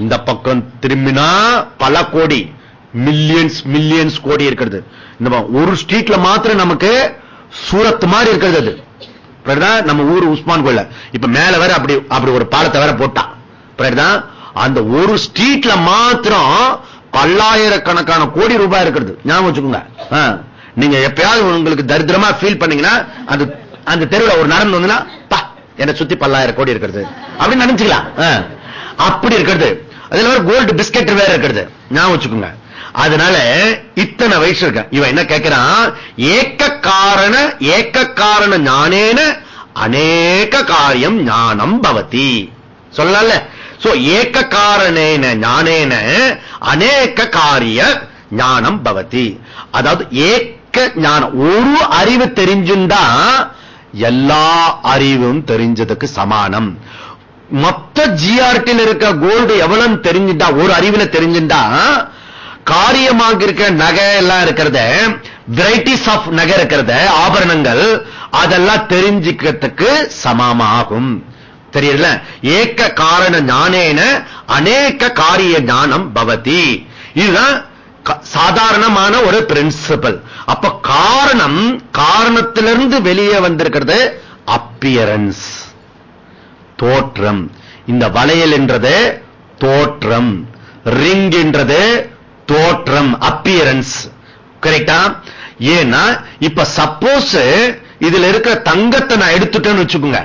இந்த பக்கம் திரும்பினா பல கோடி மில்லியன்ஸ் மில்லியன்ஸ் கோடி இருக்கிறது. இந்த ஒரு ஸ்ட்ரீட்ல மாத்திரம் நமக்கு சூரத் மாதிரி இருக்கிறது அது. நம்ம ஊர் உஸ்மான் கோயில இப்ப மேல வேற அப்படி அப்படி ஒரு பாலத்தை வேற போட்டான் அந்த ஒரு ஸ்ட்ரீட்ல மாத்திரம் பல்லாயிரக்கணக்கான கோடி ரூபாய் இருக்கிறது. ஞாபகம் வச்சுக்கோங்க. நீங்க எப்பயாவது உங்களுக்கு தரித்திரமா ஃபீல் பண்ணீங்கன்னா அந்த அந்த தெருவில் ஒரு நடந்து வந்துன்னா பா என்னை சுத்தி பல்லாயிரம் கோடி இருக்கிறது. அப்படின்னு நினைச்சுக்கலாம். அப்படி இருக்கிறது. அதுல ஒரு கோல்டு பிஸ்கெட் வேற இருக்கிறது. ஞாபகம் வச்சுக்கோங்க. அதனால இத்தனை வயசு இருக்க இவன் என்ன கேட்கிறான் ஏக்க காரண ஏக்க காரண ஞானேன அநேக காரியம் ஞானம் பவதி. சொல்லல சோ ஏக்க காரணேன ஞானேன அநேக காரிய ஞானம் பவதி. அதாவது ஏக்க ஞானம் ஒரு அறிவு தெரிஞ்சுண்டா எல்லா அறிவும் தெரிஞ்சதுக்கு சமானம். மொத்த ஜிஆர்டியில் இருக்க கோல்டு எவ்வளவு தெரிஞ்சுட்டா ஒரு அறிவுல தெரிஞ்சுட்டா காரியமாக இருக்க நகை எல்லாம் இருக்கிறத வெரைட்டிஸ் ஆஃப் நகை இருக்கிறத ஆபரணங்கள் அதெல்லாம் தெரிஞ்சுக்கிறதுக்கு சமமாகும். தெரியல ஏக்க காரண ஞானேன அநேக காரிய ஞானம் பவதி. இதுதான் சாதாரணமான ஒரு பிரின்சிபல் அப்ப காரணம் காரணத்திலிருந்து வெளியே வந்திருக்கிறது அப்பியரன்ஸ் தோற்றம். இந்த வளையல் என்றது தோற்றம். ரிங் என்றது தோற்றம் அப்பியரன்ஸ் கரெக்டா ஏன்னா இப்ப சப்போஸ் இதுல இருக்கிற தங்கத்தை நான் எடுத்துட்டேன்னு வச்சுக்கோங்க.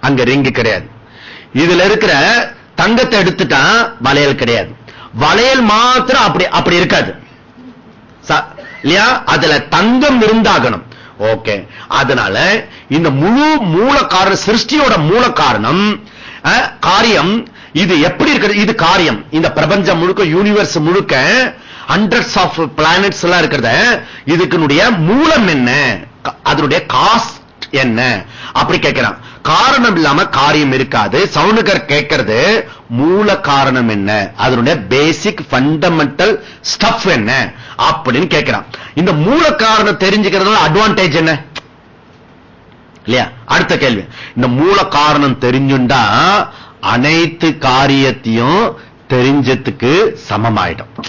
அங்க ரிங்கு கிடையாது. இதுல இருக்கிற தங்கத்தை எடுத்துட்டா வளையல் கிடையாது. வளையல் மாத்திரம் அப்படி அப்படி இருக்காது. இல்லையா? அதுல தங்கம் இருந்தாகணும். ஓகே. அதனால இந்த முழு மூல காரணம் சிருஷ்டியோட மூல காரணம் காரியம் இது எப்படி இருக்கிறது? இது காரியம். இந்த பிரபஞ்சம் முழுக்க யூனிவர்ஸ் முழுக்க ஹண்ட்ரட்ஸ் ஆஃப் பிளானட்ஸ் எல்லாம் இருக்கிறத இதுக்குனுடைய மூலம் என்ன? அதனுடைய காஸ் என்ன? அப்படி கேட்கிறான். காரணம் இல்லாம காரியம் இருக்காது. சவுண்டுகர் கேட்கிறது மூல காரணம் என்ன? அதனுடைய பேசிக் ஃபண்டமெண்டல் ஸ்டஃப் என்ன? அப்படின்னு கேட்கிறான். இந்த மூல காரணம் தெரிஞ்சுக்கிறதுனால அட்வான்டேஜ் என்ன? இல்லையா? அடுத்த கேள்வி. இந்த மூல காரணம் தெரிஞ்சுண்டா அனைத்து காரியத்தையும் தெரிஞ்சதுக்கு சமமாயிடும்.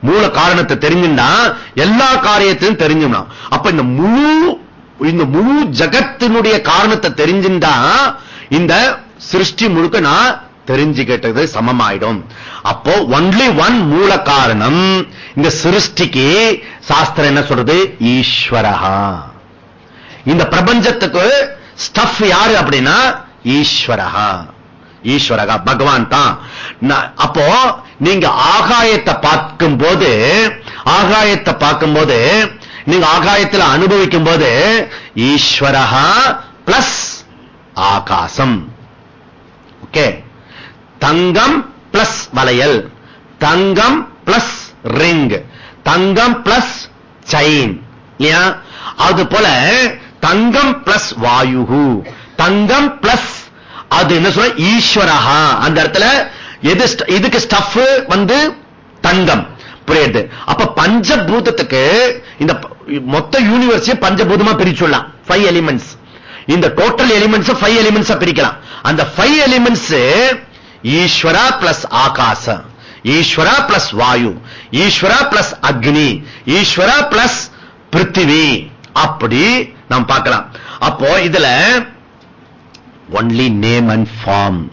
மூல காரணத்தை தெரிஞ்சுண்டா எல்லா காரியத்தையும் தெரிஞ்சுடணும் அப்ப இந்த முழு இந்த முழு ஜகத்தினுடைய காரணத்தை தெரிஞ்சுண்டா இந்த சிருஷ்டி முழுக்க நான் தெரிஞ்சுக்கிட்டது சமமாயிடும். அப்போ ஒன்லி ஒன் மூல காரணம் இந்த சிருஷ்டிக்கு சாஸ்திரம் என்ன சொல்றது? ஈஸ்வரஹா. இந்த பிரபஞ்சத்துக்கு ஸ்டஃப் யாரு அப்படின்னா? ஈஸ்வரஹா. ஈஸ்வரகா பகவான் தான். அப்போ நீங்க ஆகாயத்தை பார்க்கும் போது ஆகாயத்தை பார்க்கும்போது நீங்க ஆகாயத்தில் அனுபவிக்கும் போது ஈஸ்வரகா பிளஸ் ஆகாசம். ஓகே தங்கம் பிளஸ் வளையல். தங்கம் பிளஸ் ரிங் தங்கம் பிளஸ் செயின் இல்லையா? அது போல தங்கம் பிளஸ் வாயுகு தங்கம் பிளஸ் அது என்ன சொல்ற? ஈஸ்வரஹா. அந்த இடத்துல எது இதுக்கு ஸ்டஃப் வந்து தங்கம் புரியுது அப்ப பஞ்சபூதத்துக்கு இந்த மொத்த யூனிவர்ஸையும் பஞ்சபூதமா பிரிச்சுடலாம் ஃபைவ் எலிமெண்ட்ஸ் இந்த டோட்டல் எலிமெண்ட்ஸ் ஃபைவ் எலிமெண்ட்ஸ் பிரிக்கலாம். அந்த ஃபைவ் எலிமெண்ட்ஸ் ஈஸ்வரா பிளஸ் ஆகாச ஈஸ்வரா பிளஸ் வாயு ஈஸ்வரா பிளஸ் அக்னி ஈஸ்வரா பிளஸ் பிருத்திவி. அப்படி நாம் பார்க்கலாம். அப்போ இதுல only name and form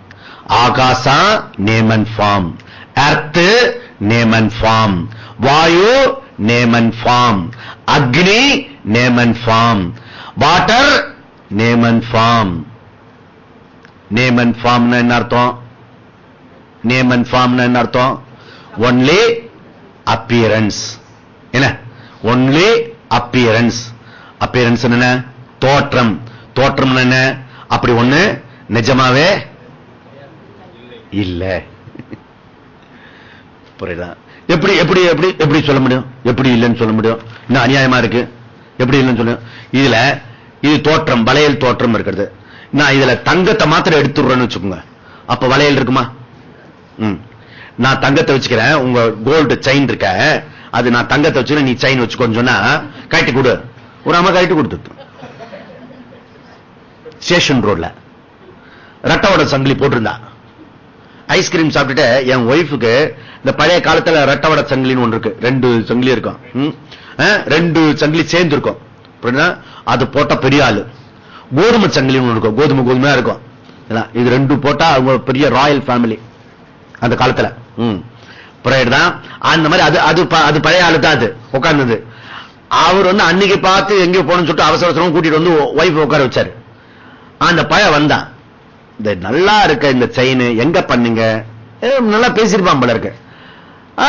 ஆகாசா name and form earth name and form Vayu name and form Agni name and form water name and form name and ஃபார்ம்னா என்ன அர்த்தம்? நேம் அண்ட் ஃபார்ம் என்ன அர்த்தம்? ஒன்லி அப்பியரன்ஸ் என்ன? ஒன்லி அப்பியரன்ஸ் அப்பியரன்ஸ் என்ன? தோற்றம். தோற்றம் என்ன? அப்படி ஒண்ணு நிஜமாவே இல்ல. புரியுதா? எப்படி எப்படி எப்படி எப்படி சொல்ல முடியும்? எப்படி இல்லைன்னு சொல்ல முடியும்? இன்னும் அநியாயமா இருக்கு. எப்படி இல்லைன்னு சொல்ல இதுல இது தோற்றம் வளையல் தோற்றம் இருக்கிறது. நான் இதுல தங்கத்தை மாத்திரம் எடுத்துடுறேன்னு வச்சுக்கோங்க. அப்ப வளையல் இருக்குமா? உம் நான் தங்கத்தை வச்சுக்கிறேன். உங்க கோல்டு செயின் இருக்க. அது நான் தங்கத்தை வச்சுக்கிறேன். நீ செயின் வச்சுக்கோன்னு சொன்னா கட்டி கொடு. ஒரு அம்மா கட்டி கொடுத்துட்டு ஸ்டேஷன் ரோட்ல. ரட்டவோட சங்கிலி போட்டிருந்தா. ஐஸ்கிரீம் சாப்பிட்டுட்டு என் ஒய்ஃபுக்கு இந்த பழைய காலத்துல ரட்டவட சங்கிலின்னு ஒன்று இருக்கு. ரெண்டு சங்கிலி இருக்கும். ம். ரெண்டு சங்கிலி சேர்ந்து இருக்கும் அப்படின்னா அது போட்ட பெரிய ஆளு. கோதுமை சங்கிலின்னு ஒன்று இருக்கும். கோதுமை கோதுமையா இருக்கும். இது ரெண்டு போட்டா அவங்க பெரிய ராயல் ஃபேமிலி அந்த காலத்துல. ம். தான் அந்த மாதிரி அது அது ப- அது பழைய ஆளு தான் அது. உட்கார்ந்தது. அவர் வந்து அன்னைக்கு பார்த்து எங்க போகணும்னு சொல்லிட்டு அவசர அவசரம் கூட்டிட்டு வந்து ஒய்ஃப் உட்கார வச்சாரு. அந்த பழம் வந்தான் இந்த நல்லா இருக்க இந்த செயின் எங்க பண்ணுங்க? நல்லா பேசியிருப்பான் போல இருக்கு.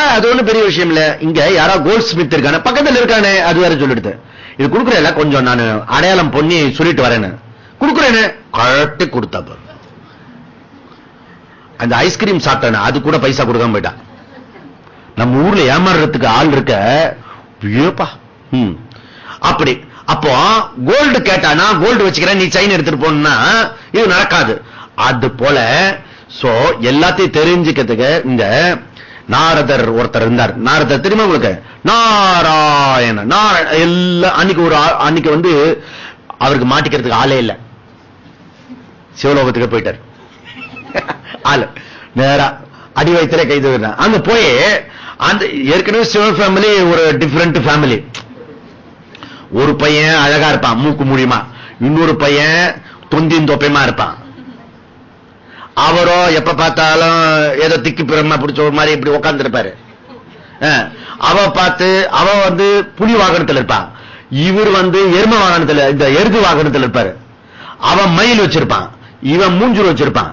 அது ஒண்ணு பெரிய விஷயம் இல்ல. இங்க யாரா கோல்ட் ஸ்மித் இருக்கானே பக்கத்துல இருக்கானே அது வேற சொல்லிடுது. இது குடுக்குறேன் கொஞ்சம் நான் அடையாளம் பொண்ணி சொல்லிட்டு வரேன்னு. கொடுக்குறேன்னு கழட்டி கொடுத்தா பாரு அந்த ஐஸ்கிரீம் சாப்பிட்டானே அது கூட பைசா கொடுக்காம போயிட்டான் நம்ம ஊர்ல ஏமாறுறதுக்கு ஆள் இருக்க ஏப்பா ம். அப்படி அப்போ கோல்டு கேட்டானா கோல்டு வச்சுக்கிறேன் நீ செயின் எடுத்துட்டு போனா இது நடக்காது. அது போல சோ எல்லாத்தையும் தெரிஞ்சுக்கிறதுக்கு இந்த நாரதர் ஒருத்தர் இருந்தார். நாரதர் தெரியுமா உங்களுக்கு? நாராயண நாராயண எல்லா அன்னைக்கு ஒரு அன்னைக்கு வந்து அவருக்கு மாட்டிக்கிறதுக்கு ஆளே இல்ல. சிவலோகத்துக்கு போயிட்டார். ஆளு. நேரா அடி வயிற்றுல கைது அங்க போய் அந்த ஏற்கனவே சிவ ஃபேமிலி ஒரு டிஃபரெண்ட் ஃபேமிலி ஒரு பையன் அழகா இருப்பான் மூக்கு மூலியமா. இன்னொரு பையன் தொந்தின் தொப்பையமா இருப்பான். அவரோ எப்ப பார்த்தாலும் ஏதோ திக்கி பிரம்மா பிடிச்ச ஒரு மாதிரி இப்படி உட்கார்ந்து இருப்பாரு அவ பார்த்து அவ வந்து புலி வாகனத்துல இருப்பான் இவர் வந்து எரும வாகனத்துல இந்த எருது வாகனத்துல இருப்பாரு. அவன் மயில் வச்சிருப்பான் இவன் மூஞ்சூர் வச்சிருப்பான்.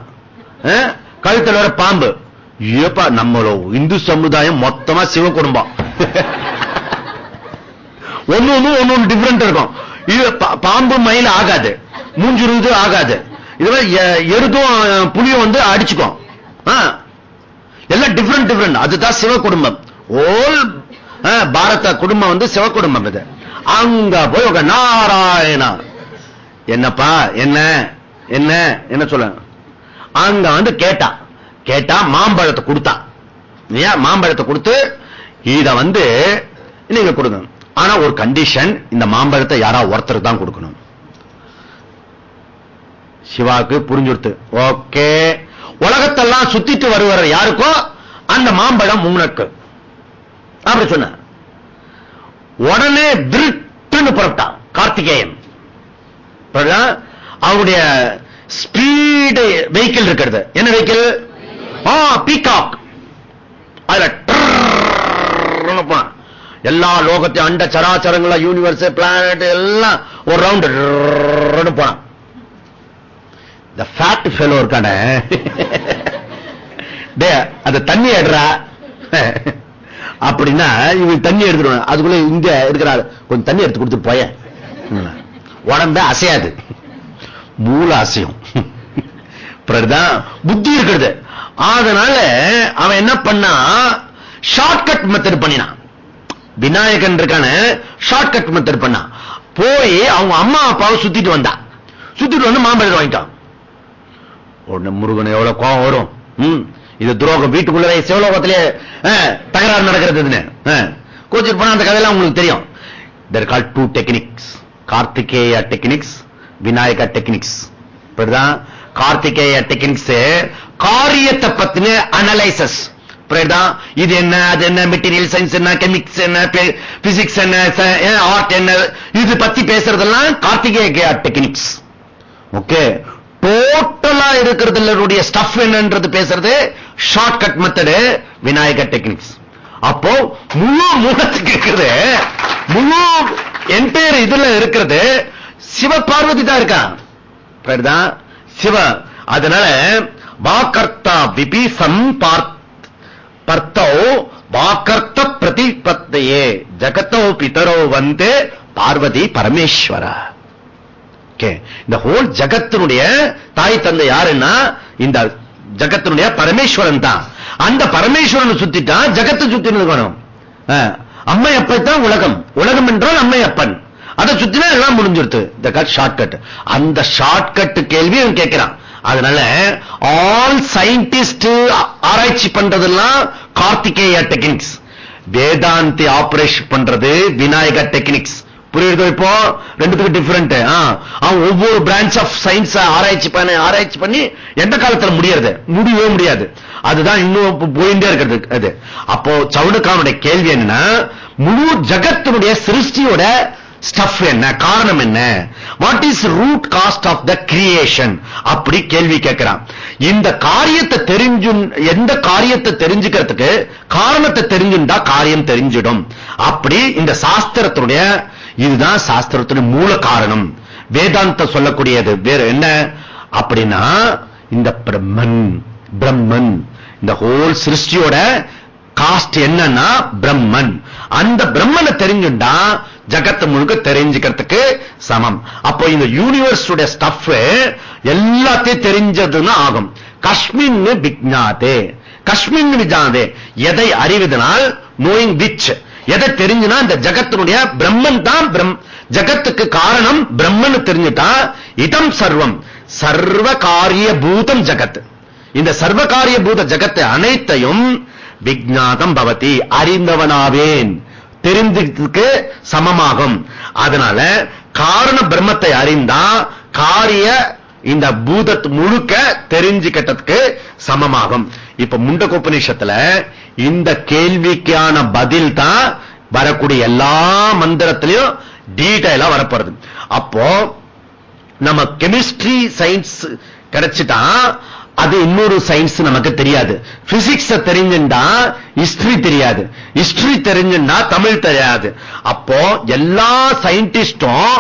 கழுத்தில் வர பாம்பு. ஏப்பா நம்மளோ இந்து சமுதாயம் மொத்தமா சிவ குடும்பம். *laughs* ஒண்ணு ஒண்ணு ஒண்ணு ஒண்ணு டிஃபரெண்ட் இருக்கும். இது பா- பாம்பு மயில் ஆகாது. மூஞ்சுருது ஆகாது. இதுல எ- எருதும் புளியும் வந்து அடிச்சுக்கும். ஆ. எல்லாம் டிஃபரெண்ட் டிஃபரெண்ட் அதுதான் சிவ குடும்பம் ஓல் பாரத குடும்பம் வந்து சிவ குடும்பம் இது. அங்க போய் உங்க நாராயணா. என்னப்பா என்ன என்ன என்ன சொல்ல? அங்க வந்து கேட்டா. கேட்டா மாம்பழத்தை கொடுத்தா. ஏன் மாம்பழத்தை கொடுத்து இத வந்து நீங்க கொடுங்க. ஆனா ஒரு கண்டிஷன் இந்த மாம்பழத்தை யாரா ஒருத்தர் தான் கொடுக்கணும். சிவாக்கு புரிஞ்சுடுத்து ஓகே. உலகத்தெல்லாம் சுத்திட்டு வருவர் யாருக்கோ? அந்த மாம்பழம் உனக்கு அப்படி சொன்ன உடனே திருட்டுன்னு புறப்பட்டான் கார்த்திகேயன்? அவருடைய ஸ்பீடு வெஹிக்கிள் இருக்கிறது. என்ன வெஹிக்கிள் ஆ பீகாக் அதுல போனான். எல்லா லோகத்தையும் அண்ட சராச்சரங்களா யூனிவர்ஸ் பிளானட் எல்லாம் ஒரு ரவுண்ட் போனான். இந்த ஃபேட் ஃபெலோ டே அந்த தண்ணி எடுறா. அப்படின்னா இவங்க தண்ணி எடுத்துருவான் அதுக்குள்ள இங்க இருக்கிறாரு கொஞ்சம் தண்ணி எடுத்து கொடுத்து போய. உடம்பு அசையாது. மூல அசையும். பிறகுதான் புத்தி இருக்கிறது. அதனால அவன் என்ன பண்ணா ஷார்ட்கட் மெத்தட் பண்ணினான். விநாயகன் இருக்கான ஷார்ட்கட் மெத்தட் பண்ணான் போய் அவங்க அம்மா அப்பாவை சுத்திட்டு வந்தான் சுத்திட்டு வந்து மாம்பழத்தை வாங்கிட்டான். உடனே முருகன் எவ்வளவு கோபம் வரும். இது துரோகம். வீட்டுக்குள்ளே சிவலோகத்திலே தகராறு நடக்கிறதுன்னு கோச்சிட்டு போனா அந்த கதையெல்லாம் உங்களுக்கு தெரியும். Call two techniques Karthikeya techniques Vinayaka techniques இப்படிதான் கார்த்திகேய டெக்னிக்ஸ் காரியத்தை பத்தின அனலைசஸ் புரியுதா? இது என்ன அது என்ன மெட்டீரியல் சயின்ஸ் என்ன கெமிக்ஸ் என்ன பிசிக்ஸ் என்ன ஆர்ட் eh, என்ன? இது பத்தி பேசுறதெல்லாம் கார்த்திகேய டெக்னிக்ஸ் ஓகே டோட்டலா இருக்கிறதுடைய ஸ்டஃப் என்னன்றது பேசுறது short cut method Vinayaka techniques அப்போ முழு மூலத்துக்கு இருக்குது. முழு என்டையர் இதுல இருக்கிறது சிவ பார்வதி தான் இருக்கான் சிவ. அதனால வாக்கர்த்தா விபீசம் பார்த்த பர்த்தோ வாக்கர்த்த பிரதிபத்தையே ஜகத்தோ பிதரோ வந்து பார்வதி பரமேஸ்வரா ஓகே இந்த ஹோல் ஜகத்தினுடைய தாய் தந்தை யாருன்னா இந்த ஜகத்தினுடைய பரமேஸ்வரன் தான் அந்த பரமேஸ்வரனை சுத்திட்டான் ஜகத்தை சுத்தினது வேணும் அம்மை அப்பைத்தான் உலகம் உலகம் என்றால் அம்மை அப்பன் அதை சுத்தினா எல்லாம் முடிஞ்சிருது இந்த கட் ஷார்ட் கட் அந்த ஷார்ட் கட் கேள்வி அவன் கேட்கிறான் அதனால ஆல் சயின்டிஸ்ட் ஆராய்ச்சி பண்றதெல்லாம் கார்த்திகேய டெக்னிக்ஸ் வேதாந்தி ஆபரேஷன் பண்றது விநாயக டெக்னிக்ஸ் புரியுது இப்போ? ரெண்டுத்துக்கு டிஃபரெண்ட் ஒவ்வொரு பிரான்ச் ஆஃப் சயின்ஸ் ஆராய்ச்சி பண்ணி ஆராய்ச்சி பண்ணி எந்த காலத்துல முடியாது முடியவே முடியாது. அதுதான் இன்னும் போயிட்டே இருக்கிறது அது. அப்போ சவுனுக்கானுடைய கேள்வி என்னன்னா முழு ஜகத்தினுடைய சிருஷ்டியோட ஸ்டஃப் என்ன? காரணம் என்ன? What is root cause of the creation அப்படி கேள்வி கேட்கிறான். இந்த காரியத்தை தெரிஞ்சு எந்த காரியத்தை தெரிஞ்சுக்கிறதுக்கு காரணத்தை தெரிஞ்சுண்டா காரியம் தெரிஞ்சிடும். அப்படி இந்த சாஸ்திரத்துடைய இதுதான் சாஸ்திரத்துடைய மூல காரணம். வேதாந்த சொல்லக்கூடியது. வேற என்ன? அப்படின்னா இந்த பிரம்மன் பிரம்மன் இந்த ஹோல் சிருஷ்டியோட காஸ்ட் என்னன்னா பிரம்மன். அந்த பிரம்மனை தெரிஞ்சுண்டா ஜகத்தை முழுக்க தெரிஞ்சுக்கிறதுக்கு சமம். அப்போ இந்த யூனிவர்ஸுடைய ஸ்டஃப் எல்லாத்தையும் தெரிஞ்சதுன்னு ஆகும். கஷ்மின் விஜாதே கஷ்மின் விஜாதே. எதை அறிவதனால் நோயிங் விச் எதை தெரிஞ்சுனா இந்த ஜகத்தினுடைய பிரம்மன் தான் ஜகத்துக்கு காரணம் பிரம்மன் தெரிஞ்சுட்டா இதம் சர்வம். சர்வ காரிய பூதம் ஜகத். இந்த சர்வ காரிய பூத ஜகத்தை அனைத்தையும் விஜாதம் பவதி அறிந்தவனாவேன். தெரிந்ததுக்கு சமமாகும். அதனால காரண பிரம்மத்தை அறிந்தா காரிய இந்த பூதத்து முழுக்க தெரிஞ்சுக்கிட்டதுக்கு சமமாகும். இப்ப முண்டகோபநிஷத்துல இந்த கேள்விக்கான பதில் தான் வரக்கூடிய எல்லா மந்திரத்திலையும் டீட்டெயிலா வரப்படுது அப்போ நம்ம கெமிஸ்ட்ரி சயின்ஸ் கிடைச்சிட்டா அது இன்னொரு சயின்ஸ் நமக்கு தெரியாது. பிசிக்ஸ் தெரிஞ்சுண்டா ஹிஸ்டரி தெரியாது. ஹிஸ்டரி தெரிஞ்சுண்டா தமிழ் தெரியாது. அப்போ எல்லா சயின்டிஸ்டும்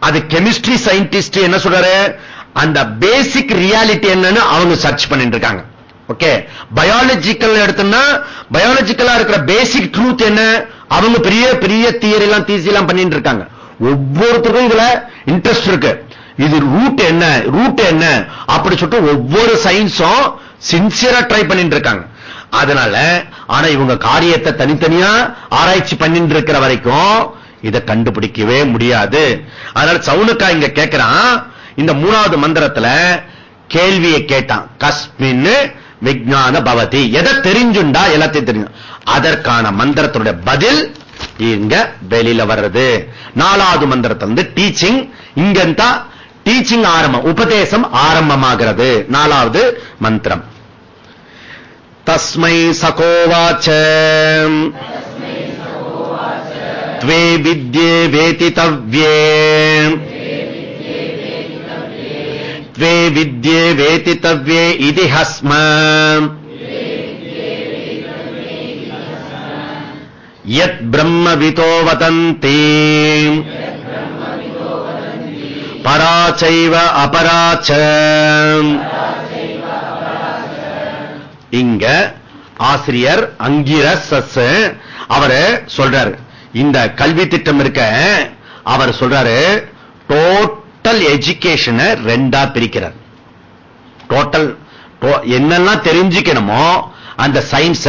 அது கெமிஸ்ட்ரி சயின்டிஸ்ட் என்ன சொல்றாரு? அந்த பேசிக் ரியாலிட்டி என்னன்னு அவங்க சர்ச் பண்ணிட்டு இருக்காங்க ஓகே பயாலஜிக்கல் எடுத்தோம்னா பயாலஜிக்கலா இருக்கிற பேசிக் ட்ரூத் என்ன? அவங்க பெரிய பெரிய தியரி எல்லாம் தீசி எல்லாம் பண்ணிட்டு இருக்காங்க ஒவ்வொருத்தருக்கும் இதுல இன்ட்ரெஸ்ட் இருக்கு. இது ரூட் என்ன? ரூட் என்ன? அப்படி சொல்லிட்டு ஒவ்வொரு சயின்ஸும் சின்சியரா ட்ரை பண்ணிட்டு இருக்காங்க அதனால ஆனா இவங்க காரியத்தை தனித்தனியா ஆராய்ச்சி பண்ணிட்டு இருக்கிற வரைக்கும் இதை கண்டுபிடிக்கவே முடியாது. அதனால சவுனுக்கா இங்க கேட்கிறான் இந்த மூணாவது மந்திரத்துல கேள்வியை கேட்டான். கஸ்மின் விஜான பவதி. எதை தெரிஞ்சுண்டா? எல்லாத்தையும் தெரியும் அதற்கான மந்திரத்தினுடைய பதில் இங்க வெளியில வர்றது. நாலாவது மந்திரத்தை வந்து டீச்சிங் இங்க டீச்சிங் ஆரம்பம் உபதேசம் ஆரம்பமாகிறது நாலாவது மந்திரம் தஸ்மை சகோவாச்ச त्वे विद्ये वेतितव्ये त्वे विद्ये वेतितव्ये इति हस्म यत् ब्रह्मवितो वदन्ति பராச்சைவ அபராச்ச. இங்க ஆசிரியர் அங்கிரஸ் அவரு சொல்றாரு. இந்த கல்வி திட்டம் இருக்க அவர் சொல்றாரு டோட்டல் எஜுகேஷனை ரெண்டா பிரிக்கிறார். டோட்டல் என்னெல்லாம் தெரிஞ்சுக்கணுமோ அந்த சயின்ஸ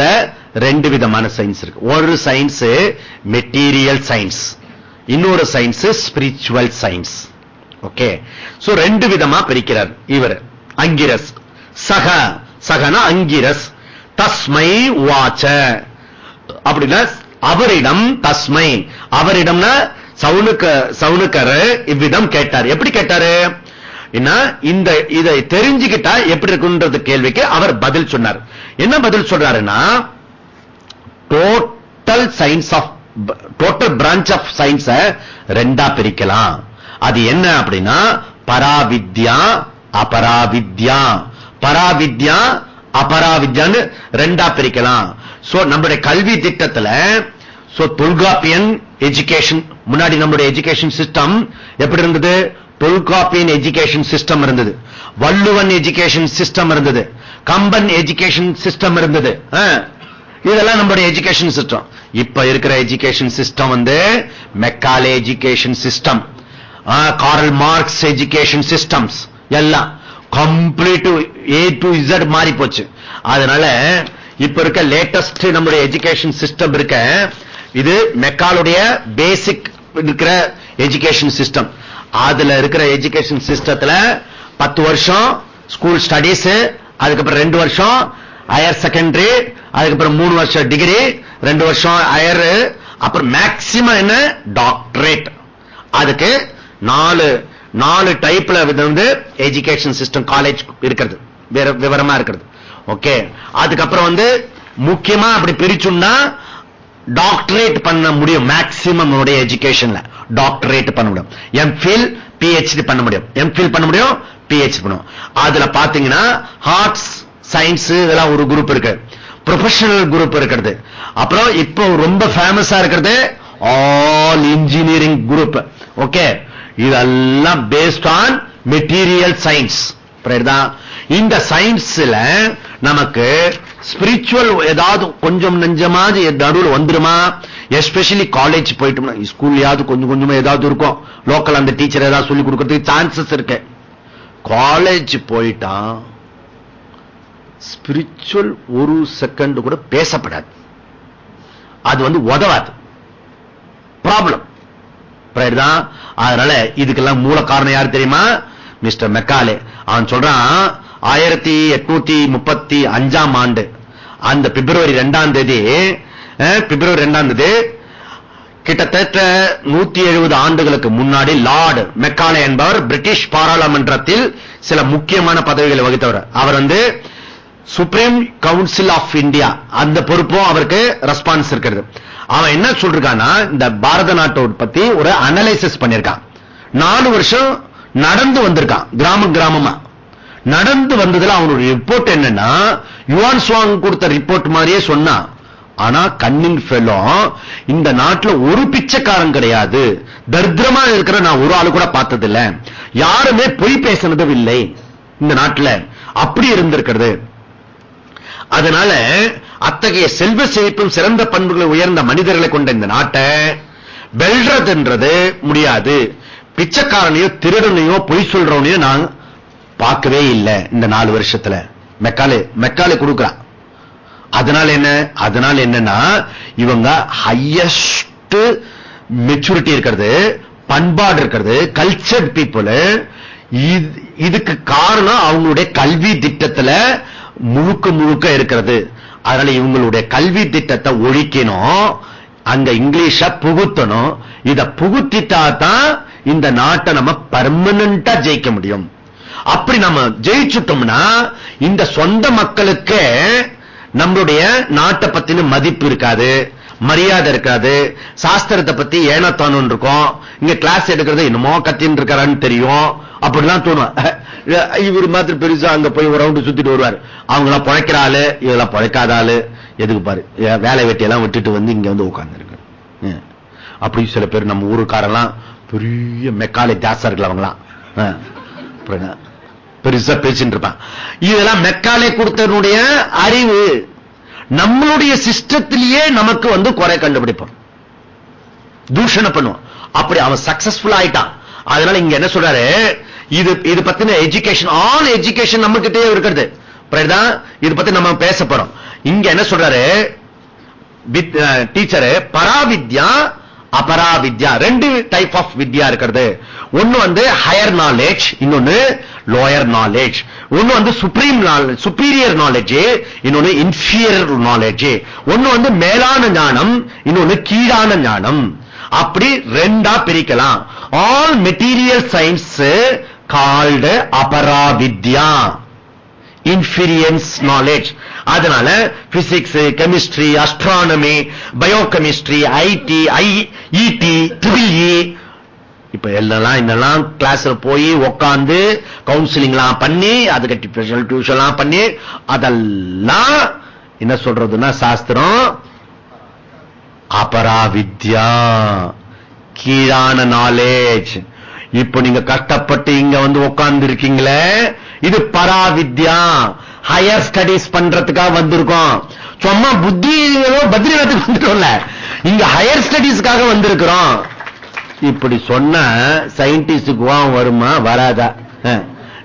ரெண்டு விதமான சயின்ஸ் இருக்கு. ஒரு சயின்ஸ் மெட்டீரியல் சயின்ஸ் இன்னொரு science spiritual science okay. So ரெண்டு விதமா பிரிக்கிறார் இவர். அங்கிரஸ். சக. சகனா அங்கிரஸ். தஸ்மை வாச்ச அப்படின்னா அவரிடம் தஸ்மை. அவரிடம்னா சவுனுக்க சவுனுக்கர் இவ்விதம் கேட்டார். எப்படி கேட்டாரு? என்ன இந்த இதை தெரிஞ்சுக்கிட்டா எப்படி இருக்குன்றது கேள்விக்கு அவர் பதில் சொன்னார். என்ன பதில் சொல்றாருன்னா total science of total branch of science ரெண்டா பிரிக்கலாம். அது என்ன அப்படின்னா பராவித்யா அபராவித்யா. பராவித்யா அபராவித்யான்னு ரெண்டா பிரிக்கலாம். சோ நம்முடைய கல்வி திட்டத்துல சோ தொல்காப்பியன் எஜுகேஷன் முன்னாடி நம்முடைய எஜுகேஷன் சிஸ்டம் எப்படி இருந்தது? தொல்காப்பியன் எஜுகேஷன் சிஸ்டம் இருந்தது. வள்ளுவன் எஜுகேஷன் சிஸ்டம் இருந்தது. கம்பன் எஜுகேஷன் சிஸ்டம் இருந்தது. இதெல்லாம் நம்முடைய எஜுகேஷன் சிஸ்டம் இப்ப இருக்கிற எஜுகேஷன் சிஸ்டம் வந்து Macaulay education system Karl Marx education systems எல்லாம். கம்ப்ளீட் ஏ டு இசட் மாறி போச்சு. அதனால இப்ப இருக்க லேட்டஸ்ட் நம்முடைய எஜுகேஷன் சிஸ்டம் இருக்க இது மெக்காலுடைய பேசிக் இருக்கிற எஜுகேஷன் சிஸ்டம். அதுல இருக்கிற எஜுகேஷன் சிஸ்டத்துல பத்து வருஷம் ஸ்கூல் ஸ்டடீஸ் அதுக்கப்புறம் ரெண்டு வருஷம் ஹையர் செகண்டரி அதுக்கப்புறம் மூணு வருஷம் டிகிரி ரெண்டு வருஷம் ஹையர் அப்புறம் மேக்சிமம் என்ன? டாக்டரேட். அதுக்கு நாலு நாலு டைப்ல வந்து எஜுகேஷன் சிஸ்டம் காலேஜ் இருக்கிறது. விவரமா இருக்கிறது. ஓகே அதுக்கப்புறம் வந்து முக்கியமா அப்படி பிரிச்சுன்னா டாக்டரேட் பண்ண முடியும். மேக்சிமம் உடைய எஜுகேஷன்ல டாக்டரேட் பண்ண முடியும். எம்ஃபில் பிஹெச்டி பண்ண முடியும். எம்ஃபில் பண்ண முடியும் பிஹெச்டி பண்ணும் அதுல பாத்தீங்கன்னா ஹார்ட்ஸ் சயின்ஸ் இதெல்லாம் ஒரு குரூப் இருக்கு. ப்ரொஃபஷனல் குரூப் இருக்கிறது. அப்புறம் இப்போ ரொம்ப ஃபேமஸா இருக்கிறது ஆல் இன்ஜினியரிங் குரூப் ஓகே இதெல்லாம் பேஸ்ட் ஆன் மெட்டீரியல் சயின்ஸ் இந்த சயின்ஸ்ல நமக்கு ஸ்பிரிச்சுவல் ஏதாவது கொஞ்சம் நெஞ்சமாவது நடுவில் வந்துருமா? எஸ்பெஷலி காலேஜ் போயிட்டோம்னா ஸ்கூல்லையாவது கொஞ்சம் கொஞ்சமா ஏதாவது இருக்கும். லோக்கல் அந்த டீச்சர் ஏதாவது சொல்லி கொடுக்கறதுக்கு சான்சஸ் இருக்கு. காலேஜ் போயிட்டா ஸ்பிரிச்சுவல் ஒரு செகண்ட் கூட பேசப்படாது. அது வந்து உதவாது. ப்ராப்ளம் தான்? அதனால இதுக்கெல்லாம் மூல காரணம் யாரு தெரியுமா? Mister Macaulay. அவன் சொல்றான் ஆயிரத்தி எட்நூத்தி முப்பத்தி அஞ்சாம் ஆண்டு அந்த பிப்ரவரி ரெண்டாம் தேதி பிப்ரவரி ரெண்டாம் தேதி கிட்டத்தட்ட நூத்தி எழுபது ஆண்டுகளுக்கு முன்னாடி லார்டு மெக்காலே என்பவர் பிரிட்டிஷ் பாராளுமன்றத்தில் சில முக்கியமான பதவிகளை வகித்தவர். அவர் வந்து சுப்ரீம் கவுன்சில் ஆஃப் இந்தியா அந்த பொறுப்பும் அவருக்கு ரெஸ்பான்ஸ் இருக்கிறது. அவன் என்ன சொல்றான்னா இந்த பாரத நாட்டை பத்தி ஒரு அனலைசிஸ் பண்ணிருக்கான். நாலு வருஷம் நடந்து வந்திருக்கான் கிராம கிராமமா. நடந்து வந்ததுல அவனுடைய ரிப்போர்ட் என்னன்னா யுவான் சுவாங் கொடுத்த ரிப்போர்ட் மாதிரியே சொன்னான். ஆனா கண்ணின் ஃபெல்லோ இந்த நாட்டுல ஒரு பிச்சைக்காரன் கிடையாது. தரித்திரமா இருக்கிற நான் ஒரு ஆளு கூட பார்த்தது இல்ல யாருமே பொய் பேசினதும் இல்லை. இந்த நாட்டுல அப்படி இருந்திருக்கிறது. அதனால அத்தகைய செல்வ செழிப்பும் சிறந்த பண்புகளை உயர்ந்த மனிதர்களை கொண்ட இந்த நாட்டை வெல்றதுன்றது முடியாது. பிச்சைக்காரனையோ திருடனையோ பொய் சொல்றவனையோ நான் பார்க்கவே இல்லை இந்த நாலு வருஷத்துல. மெக்காலே மெக்காலே கொடுக்கிறான். அதனால என்ன? அதனால என்னன்னா இவங்க ஹையஸ்ட் மெச்சூரிட்டி இருக்கிறது பண்பாடு இருக்கிறது கல்ச்சர் பீப்புள் இதுக்கு காரணம் அவங்களுடைய கல்வி திட்டத்துல முழுக்க முழுக்க இருக்கிறது. அதனால இவங்களுடைய கல்வி திட்டத்தை ஒழிக்கணும் அங்க இங்கிலீஷ புகுத்தணும். இத புகுத்திட்டா தான் இந்த நாட்டை நம்ம பர்மனண்டா ஜெயிக்க முடியும். அப்படி நம்ம ஜெயிச்சுட்டோம்னா இந்த சொந்த மக்களுக்கு நம்மளுடைய நாட்டை பத்தின மதிப்பு இருக்காது. மரியாதை இருக்காது. சாஸ்திரத்தை பத்தி ஏனத்தானு இருக்கும். இங்க கிளாஸ் எடுக்கிறது என்னமோ கத்தின்னு இருக்கிறான்னு தெரியும். அப்படிலாம் தோணும். இவர் மாதிரி பெருசா அங்க போய் ஒரு ரவுண்டு சுத்திட்டு வருவார். அவங்களாம் எல்லாம் பழைக்கிற ஆளு இதெல்லாம் பழைக்காத ஆளு. எதுக்கு பாரு வேலை வெட்டியெல்லாம் விட்டுட்டு வந்து இங்க வந்து உட்கார்ந்துருக்கு அப்படி சில பேர் நம்ம ஊருக்காரெல்லாம் பெரிய மெக்காலை தாசர்கள் அவங்களாம். பெருசா பேசிட்டு இருப்பான். இதெல்லாம் மெக்காலே கொடுத்தனுடைய அறிவு. நம்மளுடைய சிஸ்டத்திலேயே நமக்கு வந்து குறை கண்டுபிடிப்போம். தூஷணம் பண்ணுவோம். அப்படி அவன் சக்சஸ்ஃபுல் ஆயிட்டான். அதனால இங்க என்ன சொல்றாரு? இது இது பத்தின எஜுகேஷன் ஆல் எஜுகேஷன் நம்ம கிட்டே இருக்கிறது இது பத்தி நம்ம பேச போறோம். இங்க என்ன சொல்றாரு? டீச்சரு பராவித்யா அபராவித்யா. ரெண்டு டைப் ஆஃப் வித்யா இருக்கிறது. ஒன்னு வந்து ஹையர் நாலேஜ் இன்னொன்னு லோயர் நாலேஜ் ஒன்னு வந்து சுப்ரீம் சுப்பீரியர் நாலேஜ் இன்னொன்னு இன்ஃபீரியர் நாலேஜ் ஒன்னு வந்து மேலான ஞானம் இன்னொன்னு கீழான ஞானம். அப்படி ரெண்டா பிரிக்கலாம். ஆல் மெட்டீரியல் சயின்ஸ் கால்டு அபராவித்யா. இன்ஃபீரியன்ஸ் நாலேஜ் அதனால physics chemistry astronomy biochemistry IT IET triple இப்ப எல்லாம் இதெல்லாம் கிளாஸ்ல போய் உட்காந்து கவுன்சிலிங்லாம் பண்ணி அதுக்கு ஸ்பெஷல் டியூஷன்லாம் பண்ணி அதெல்லாம் என்ன சொல்றதுன்னா சாஸ்திரம்? அபராவித்யா. கீழான நாலேஜ் இப்ப நீங்க கஷ்டப்பட்டு இங்க வந்து உட்கார்ந்து இருக்கீங்களே இது பராவித்யா. ஹையர் ஸ்டடிஸ் பண்றதுக்காக வந்திருக்கோம். சும்மா புத்தி பத்ரிநாத்துக்கு வந்துட்டோம்ல. இங்க ஹையர் ஸ்டடிஸ்க்காக வந்திருக்கிறோம். இப்படி சொன்ன சயின்டிஸ்டுக்கு வருமா? வராதா?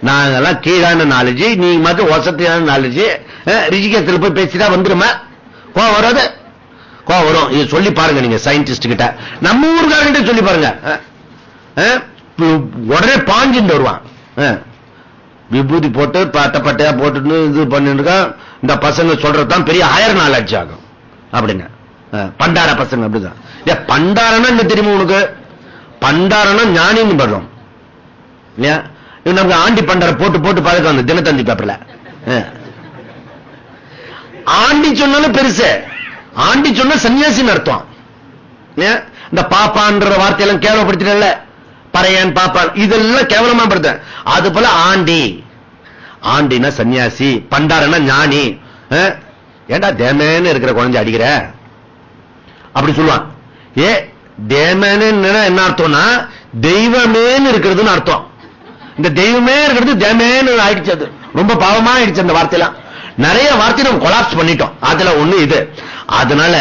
நாங்கெல்லாம் கீழான நாலேஜ் நீங்க மட்டும் வசதியான நாலேஜ் ரிஷிகேசத்தில் போய் பேசிட்டா வந்துருமா? கோவம் வராது? கோவம் வரும். இது சொல்லி பாருங்க நீங்க சயின்டிஸ்ட் கிட்ட. நம்ம ஊருக்காரங்கிட்ட சொல்லி பாருங்க. உடனே பாஞ்சுட்டு வருவான். விபூதி போட்டு பட்ட பட்டையா போட்டுட்டு இது பண்ணிட்டு இந்த பசங்க சொல்றதுதான் பெரிய ஹையர் நாலேஜ் ஆகும். அப்படிங்க பண்டார பசங்க அப்படிதான். பண்டாரன்னா என்ன தெரியுமா உனக்கு? பண்டாரன்னா ஞானின்னு படுறோம். இல்லையா? நமக்கு ஆண்டி பண்டார போட்டு போட்டு பழக்கம் அந்த தினத்தந்தி பேப்பர்ல ஆண்டி சொன்னாலும் பெருசு. ஆண்டி சொன்ன சன்னியாசின்னு அர்த்தம். இந்த பாப்பான்ற வார்த்தையெல்லாம் கேவலப்படுத்தினல பறையன் பாப்பான் இதெல்லாம் கேவலமா படுத்த. அது போல ஆண்டி. ஆண்டினா சன்னியாசி பண்டாரனா ஞானி. ஏண்டா தேமேன்னு இருக்கிற குழந்தை அடிக்கிற? அப்படி சொல்லுவான். ஏ தேமேன்னு என்ன அர்த்தம்னா தெய்வமேன்னு இருக்கிறதுன்னு அர்த்தம். இந்த தெய்வமே இருக்கிறது தேமேன்னு ஆயிடுச்சு அது. ரொம்ப பாவமா ஆயிடுச்சு அந்த வார்த்தையெல்லாம். நிறைய வார்த்தை நம்ம கொலாப்ஸ் பண்ணிட்டோம். அதுல ஒண்ணு இது. அதனால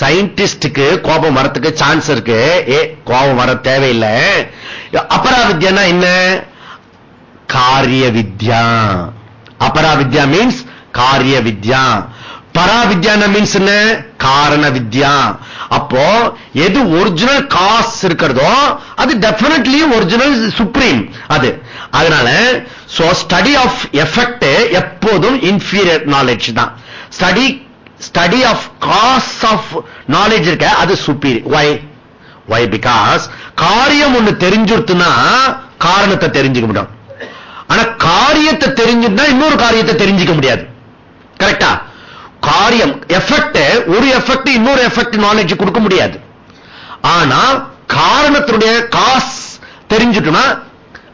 சயின்டிஸ்டுக்கு கோபம் வரத்துக்கு சான்ஸ் இருக்கு. ஏ கோபம் வர தேவையில்லை. அபராவித்யானா என்ன? காரிய வித்யா அபராவித்யா மீன்ஸ் காரிய வித்யா பராவித்யான மீன்ஸ் என்ன? காரண வித்யா. அப்போ எது ஒரிஜினல் காஸ் இருக்கிறதோ அது டெபினெட்லி ஒரிஜினல் சுப்ரீம் அது. அதனால சோ ஸ்டடி ஆஃப் எஃபெக்ட் எப்போதும் இன்ஃபீரியர் நாலேஜ் தான். Study study of cause of knowledge இருக்க? அது சுப்பீரியர் வை வை பிகாஸ் காரியம் ஒண்ணு தெரிஞ்சுடுத்துனா காரணத்தை தெரிஞ்சுக்க முடியும். ஆனா காரியத்தை தெரிஞ்சுட்டா இன்னொரு காரியத்தை தெரிஞ்சுக்க முடியாது. கரெக்டா காரியம் எஃபெக்ட் ஒரு எஃபெக்ட் இன்னொரு எஃபெக்ட் நாலேஜ் கொடுக்க முடியாது. ஆனா காரணத்தினுடைய காஸ் தெரிஞ்சுட்டுனா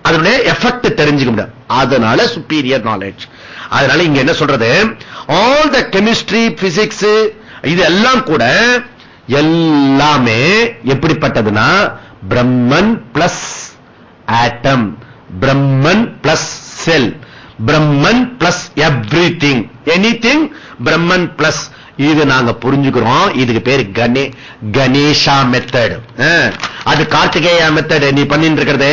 அதனுடைய எஃபெக்ட் தெரிஞ்சுக்க முடியாது. அதனால சுப்பீரியர் நாலேஜ் அதனால இங்க என்ன சொல்றது? ஆல் த கெமிஸ்ட்ரி பிசிக்ஸ் இது எல்லாம் கூட எல்லாமே எப்படிப்பட்டதுன்னா Brahman plus atom Brahman plus cell Brahman plus everything anything Brahman plus இது நாங்க புரிஞ்சுக்கிறோம். இதுக்கு பேரு கணே கணேஷா மெத்தட் அது கார்த்திகேயா மெத்தட் நீ பண்ணிட்டு இருக்கிறது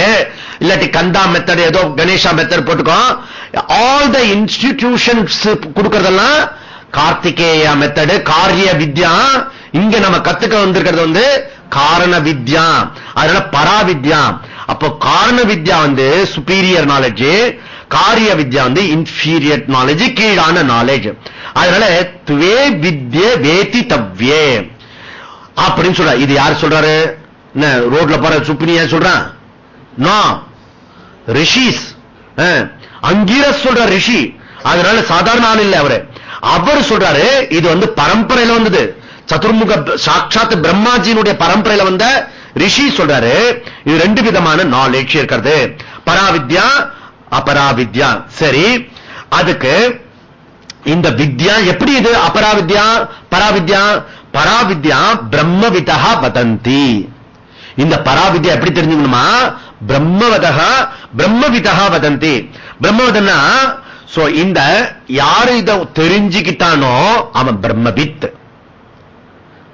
இல்லாட்டி கந்தா மெத்தட் ஏதோ கணேஷா மெத்தட் போட்டுக்கோ. ஆல் த இன்ஸ்டிடியூஷன்ஸ் கொடுக்கறதெல்லாம் கார்த்திகேயா மெத்தடு காரிய வித்யா. இங்க நம்ம கத்துக்க வந்திருக்கிறது வந்து காரண வித்யா. அதனால பராவித்யா. அப்போ காரண வித்யா வந்து சுப்பீரியர் நாலேஜ் காரிய வித்யா வந்து இன்ஃபீரியர் நாலேஜ் கீழான நாலேஜ் அதனால துவே வித்ய வேதி தவ்யே. அப்படின்னு சொல்ற. இது யார் சொல்றாரு? என்ன ரோட்ல போற சுப்பினியா சொல்றான் நோ. ரிஷிஸ். அங்கீரஸ் சொல்ற ரிஷி. அதனால சாதாரண ஆள் இல்லை அவரு. அவர் சொல்றாரு இது வந்து பரம்பரையில வந்தது. சதுர்முக சாட்சாத் பிரம்மாஜியினுடைய பரம்பரையில வந்த ரிஷி சொல்றாரு. இது ரெண்டு விதமான நாலேஜ் இருக்கிறது பராவித்யா அபராவித்யா. சரி அதுக்கு இந்த வித்யா எப்படி இது? அபராவித்யா பராவித்யா? பராவித்யா பிரம்மவிதா வதந்தி. இந்த பராவித்யா எப்படி தெரிஞ்சுக்கணுமா? பிரம்மவதா பிரம்மவிதா வதந்தி. பிரம்மவதன்னா சோ இந்த யாரு இத தெரிஞ்சுக்கிட்டானோ அவன் பிரம்மவித்.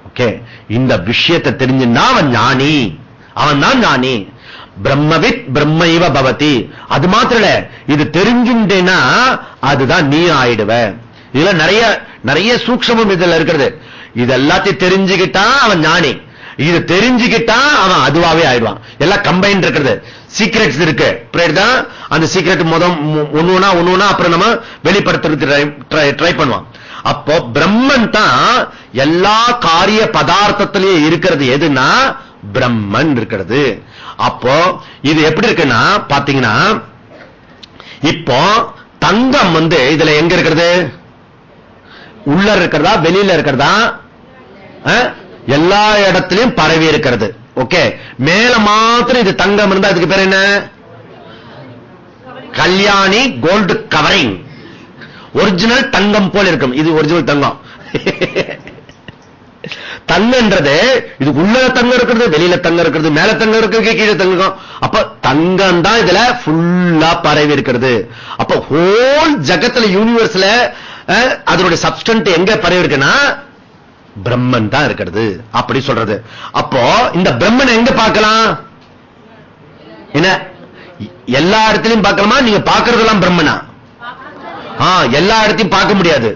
ஓகே இந்த விஷயத்தை தெரிஞ்சுன்னா அவன் ஞானி. அவன் தான் ஞானி. பிரம்மவித் பிரம்மைவ பவதி. அது மாத்திரல இது தெரிஞ்சுட்டேன்னா அதுதான் நீ ஆயிடுவ. இதுல நிறைய நிறைய சூக்ஷமம் இதுல இருக்கிறது இது எல்லாத்தையும் தெரிஞ்சுக்கிட்டா அவன் ஞானி. இது தெரிஞ்சுக்கிட்டா அவன் அதுவாவே ஆயிடுவான். எல்லாம் கம்பைன் இருக்கிறது. சீக்ரெட்ஸ் இருக்கு. தான் அந்த சீக்ரெட் முதல் ஒண்ணுனா ஒண்ணுனா அப்புறம் நம்ம வெளிப்படுத்துறதுக்கு ட்ரை பண்ணுவான். அப்போ பிரம்மன் தான் எல்லா காரிய பதார்த்தத்திலேயே இருக்கிறது. எதுனா பிரம்மன் இருக்கிறது. அப்போ இது எப்படி இருக்குன்னா பாத்தீங்கன்னா இப்போ தங்கம் வந்து இதுல எங்க இருக்கிறது? உள்ள இருக்கிறதா வெளியில இருக்கிறதா? எல்லா இடத்திலையும் பரவி இருக்கிறது. ஓகே? மேல மாத்திரம் இது தங்கம் இருந்தா அதுக்கு பேர் என்ன? Kalyani gold covering. ஒரிஜினல் தங்கம் போல இருக்கும். இது ஒரிஜினல் தங்கம். *laughs* தங்கன்றது இது உள்ள தங்கம் இருக்கிறது வெளியில தங்கம் இருக்கிறது மேல தங்கம் இருக்கிறது கீழே தங்கம் அப்ப தங்கம் தான் இதுல ஃபுல்லா பரவி இருக்கிறது. அப்ப ஹோல் ஜகத்துல யூனிவர்ஸ்ல அதனுடைய சப்ஸ்டன்ட் எங்க பரவி இருக்குன்னா பிரம்மன் தான் இருக்கிறது. அப்படி சொல்றது. அப்போ இந்த பிரம்மன் எங்க பார்க்கலாம்? என்ன? எல்லா இடத்துலயும் பார்க்கலாமா? நீங்க பார்க்கறதெல்லாம் பிரம்மனா? எல்லா இடத்தையும் பார்க்க முடியாது.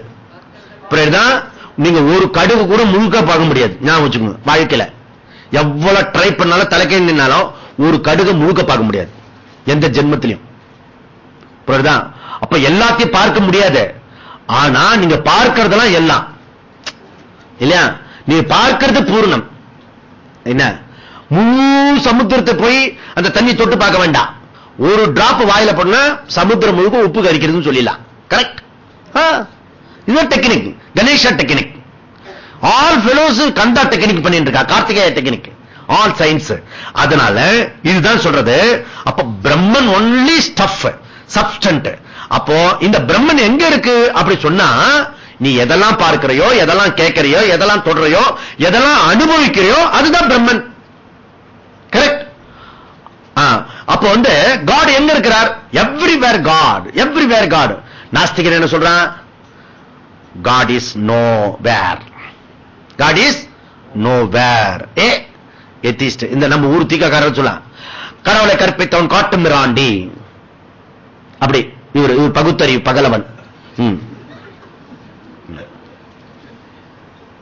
புரியுதுதான் நீங்க ஒரு கடுகு கூட முழுக்க பார்க்க முடியாது. ஞாபகம் வச்சுக்கோங்க. வாழ்க்கையில. எவ்வளவு ட்ரை பண்ணாலும் தலைக்கை நின்னாலும் ஒரு கடுகு முழுக்க பார்க்க முடியாது. எந்த ஜென்மத்திலையும். புரியுதா? அப்ப எல்லாத்தையும் பார்க்க முடியாது. ஆனா நீங்க பார்க்கறதெல்லாம் எல்லாம். இல்லையா? நீ பார்க்கிறது பூர்ணம். என்ன? முழு சமுத்திரத்தை போய் அந்த தண்ணி தொட்டு பார்க்க வேண்டாம். ஒரு டிராப் வாயில பண்ணா சமுத்திரம் முழுக்க உப்பு கரிக்கிறதுன்னு சொல்லிடலாம். கரெக்ட் இது technique Ganesha technique all fellows Kanda technique பண்ணிட்டு இருக்கா கார்த்திகேய டெக்னிக் ஆல் சயின்ஸ் அதனால இதுதான் சொல்றது. அப்ப பிரம்மன் ஒன்லி ஸ்டஃப் சப்ஸ்டன்ட் அப்போ இந்த பிரம்மன் எங்க இருக்கு? அப்படி சொன்னா நீ எதெல்லாம் பார்க்கிறையோ எதெல்லாம் கேட்கறியோ எதெல்லாம் தொடரையோ எதெல்லாம் அனுபவிக்கிறையோ அதுதான் பிரம்மன் கரெக்ட் அப்போ வந்து காட் எங்க இருக்கிறார்? எவ்ரிவேர் காட் எவ்ரிவேர் காட் நாஸ்திகர் என்ன சொல்றான்? God is no where god is no where a atheist இந்த நம்ம ஊர் தீக்காரர் சொல்லலாம் கடவுளை கற்பித்தவன் காட்டும் மிராண்டி. அப்படி இவர் இவர் பகுத்தறிவு பகலவன்.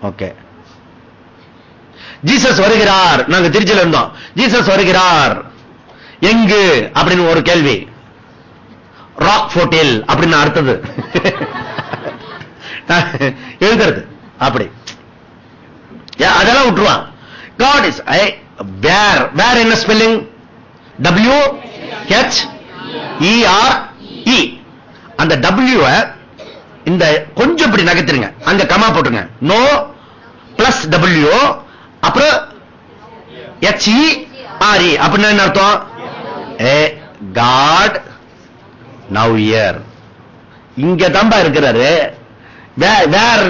ஓகே. ஜீசஸ் வருகிறார். நாங்க திருச்சியில் இருந்தோம். ஜீசஸ் வருகிறார். எங்கு? அப்படின்னு ஒரு கேள்வி. ராக் போட்டில் அப்படின்னு அடுத்தது *laughs* *laughs* எழுதுறது. அப்படி. அதெல்லாம் விட்டுருவான். காட் இஸ் வேர் வேர் என்ன spelling W H E R E அந்த டபிள்யூ இந்த கொஞ்சம் இப்படி நகர்த்திருங்க. அங்க கமா போட்டுருங்க. நோ பிளஸ் டபிள்யூ அப்புறம் ஹெச் இ ஆர் இ அப்படின்னா என்ன அர்த்தம்? ஏ காட் நவ் இயர் இங்க தம்பா இருக்கிறாரு. வே-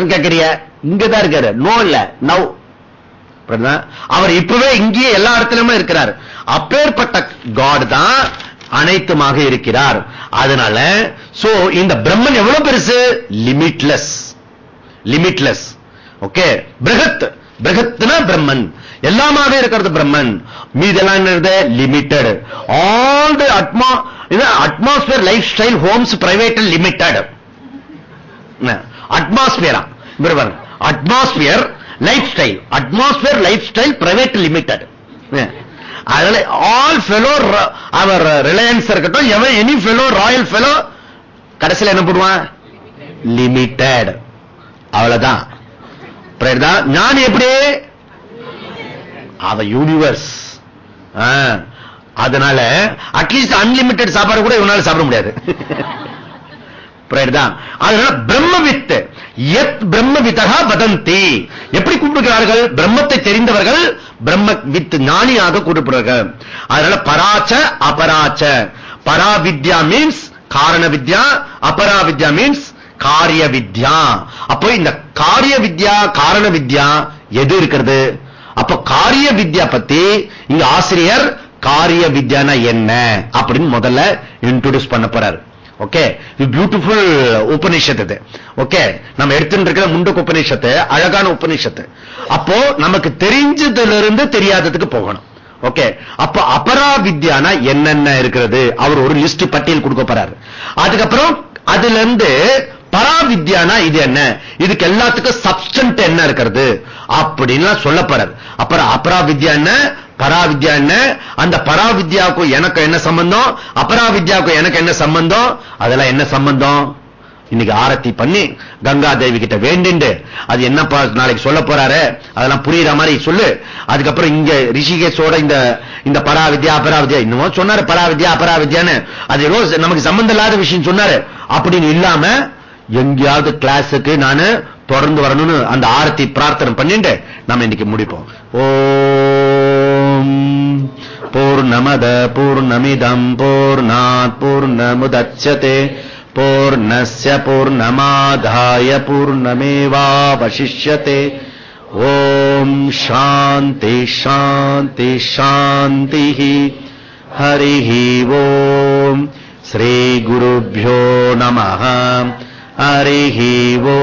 கேட்கறிய இங்கதான் இருக்காரு. நோ இல்ல. நவ் அவர் இப்பவே இங்கேயே எல்லா இடத்துலயுமே இருக்கிறார். அப்பேற்பட்ட காட் தான் அனைத்துமாக இருக்கிறார். அதனால சோ இந்த பிரம்மன் எவ்வளவு பெருசு? லிமிட்லெஸ் லிமிட்லெஸ் ஓகே பிரகத் பிரகத்னா பிரம்மன். எல்லாமாக இருக்கிறது பிரம்மன். மீதெல்லாம் என்னது? லிமிட்டட் ஆல் தி அட்மா இது atmosphere lifestyle homes private limited அட்மாஸ்பியரா atmosphere lifestyle atmosphere lifestyle private limited அதனால ஆல் ஃபெலோ அவர் ரிலையன்ஸ் இருக்கட்டும் எவன் எனி ஃபெலோ ராயல் ஃபெலோ கடைசியில் என்ன போடுவான்? லிமிட்டட் அவ்வளவுதான். ஞானி எப்படி? அவ யூனிவர்ஸ் அதனால அட்லீஸ்ட் அன்லிமிட்டெட் சாப்பாடு கூட இவனால சாப்பிட முடியாது. *laughs* புரியுதா அதனால பிரம்மவித் எத் பிரம்மவிதா வதந்தி. எப்படி கூப்பிடுகிறார்கள்? பிரம்மத்தை தெரிந்தவர்கள் பிரம்ம வித் ஞானியாக கூப்பிடுகிறார்கள் அதனால பராச்ச அபராச்ச. பராவித்யா மீன்ஸ் காரண வித்யா அபரா வித்யா மீன்ஸ் காரிய வித்யா அப்போ இந்த காரிய வித்யா காரண வித்யா எது இருக்கிறது? அப்ப காரிய வித்யா பத்தி இங்க ஆசிரியர் காரிய வித்யானா என்ன? அப்படின்னு முதல்ல இன்ட்ரோடியூஸ் பண்ண போறாரு. ஓகே பியூட்டிஃபுல் உபநிஷத்து இது. ஓகே நம்ம எடுத்துட்டு இருக்கிற முண்டக்கு உபநிஷத்து அழகான உபநிஷத்து. அப்போ நமக்கு தெரிஞ்சதுல இருந்து தெரியாததுக்கு போகணும். ஓகே அப்ப அபராவித்யானா என்னென்ன இருக்கிறது? அவர் ஒரு லிஸ்ட் பட்டியல் கொடுக்க போறாரு. அதுக்கப்புறம் அதுல இருந்து பராவித்யானா இது என்ன? இதுக்கு எல்லாத்துக்கும் சப்ஸ்டன்ட் என்ன இருக்கிறது? அப்படின்னு சொல்ல போறாரு. அப்புறம் அபராவித்யா என்ன? பராவித்யா என்ன? அந்த பராவித்யாவுக்கும் எனக்கு என்ன சம்பந்தம்? அபராவித்யாவுக்கும் எனக்கு என்ன சம்பந்தம்? அதெல்லாம் என்ன சம்பந்தம்? இன்னைக்கு ஆரத்தி பண்ணி கங்கா தேவி கிட்ட வேண்டிண்டு. அது என்னப்பா நாளைக்கு சொல்ல போறாரு? அதெல்லாம் புரியுற மாதிரி சொல்லு. அதுக்கப்புறம் இங்க ரிஷிகேஷோட இந்த இந்த பராவித்யா அபராவித்யா இன்னமும் சொன்னாரு பராவித்யா அபராவித்யான்னு. அது ரோஸ் நமக்கு சம்பந்தம் இல்லாத விஷயம் சொன்னாரு. அப்படின்னு இல்லாம எங்கேயாவது கிளாஸுக்கு நானு தொடர்ந்து வரணும்னு அந்த ஆரத்தி பிரார்த்தனை பண்ணிட்டு நம்ம இன்னைக்கு முடிப்போம். ஓ पूर्णमद पूर्णमिदम् पूर्णात् पूर्णमुदत्स्यते पूर्णस्य पूर्णमाधाय पूर्णमेवावशिष्यते। ॐ शान्ति शान्ति शान्तिः। हरिः ॐ श्रीगुरुभ्यो नमः। हरिः वो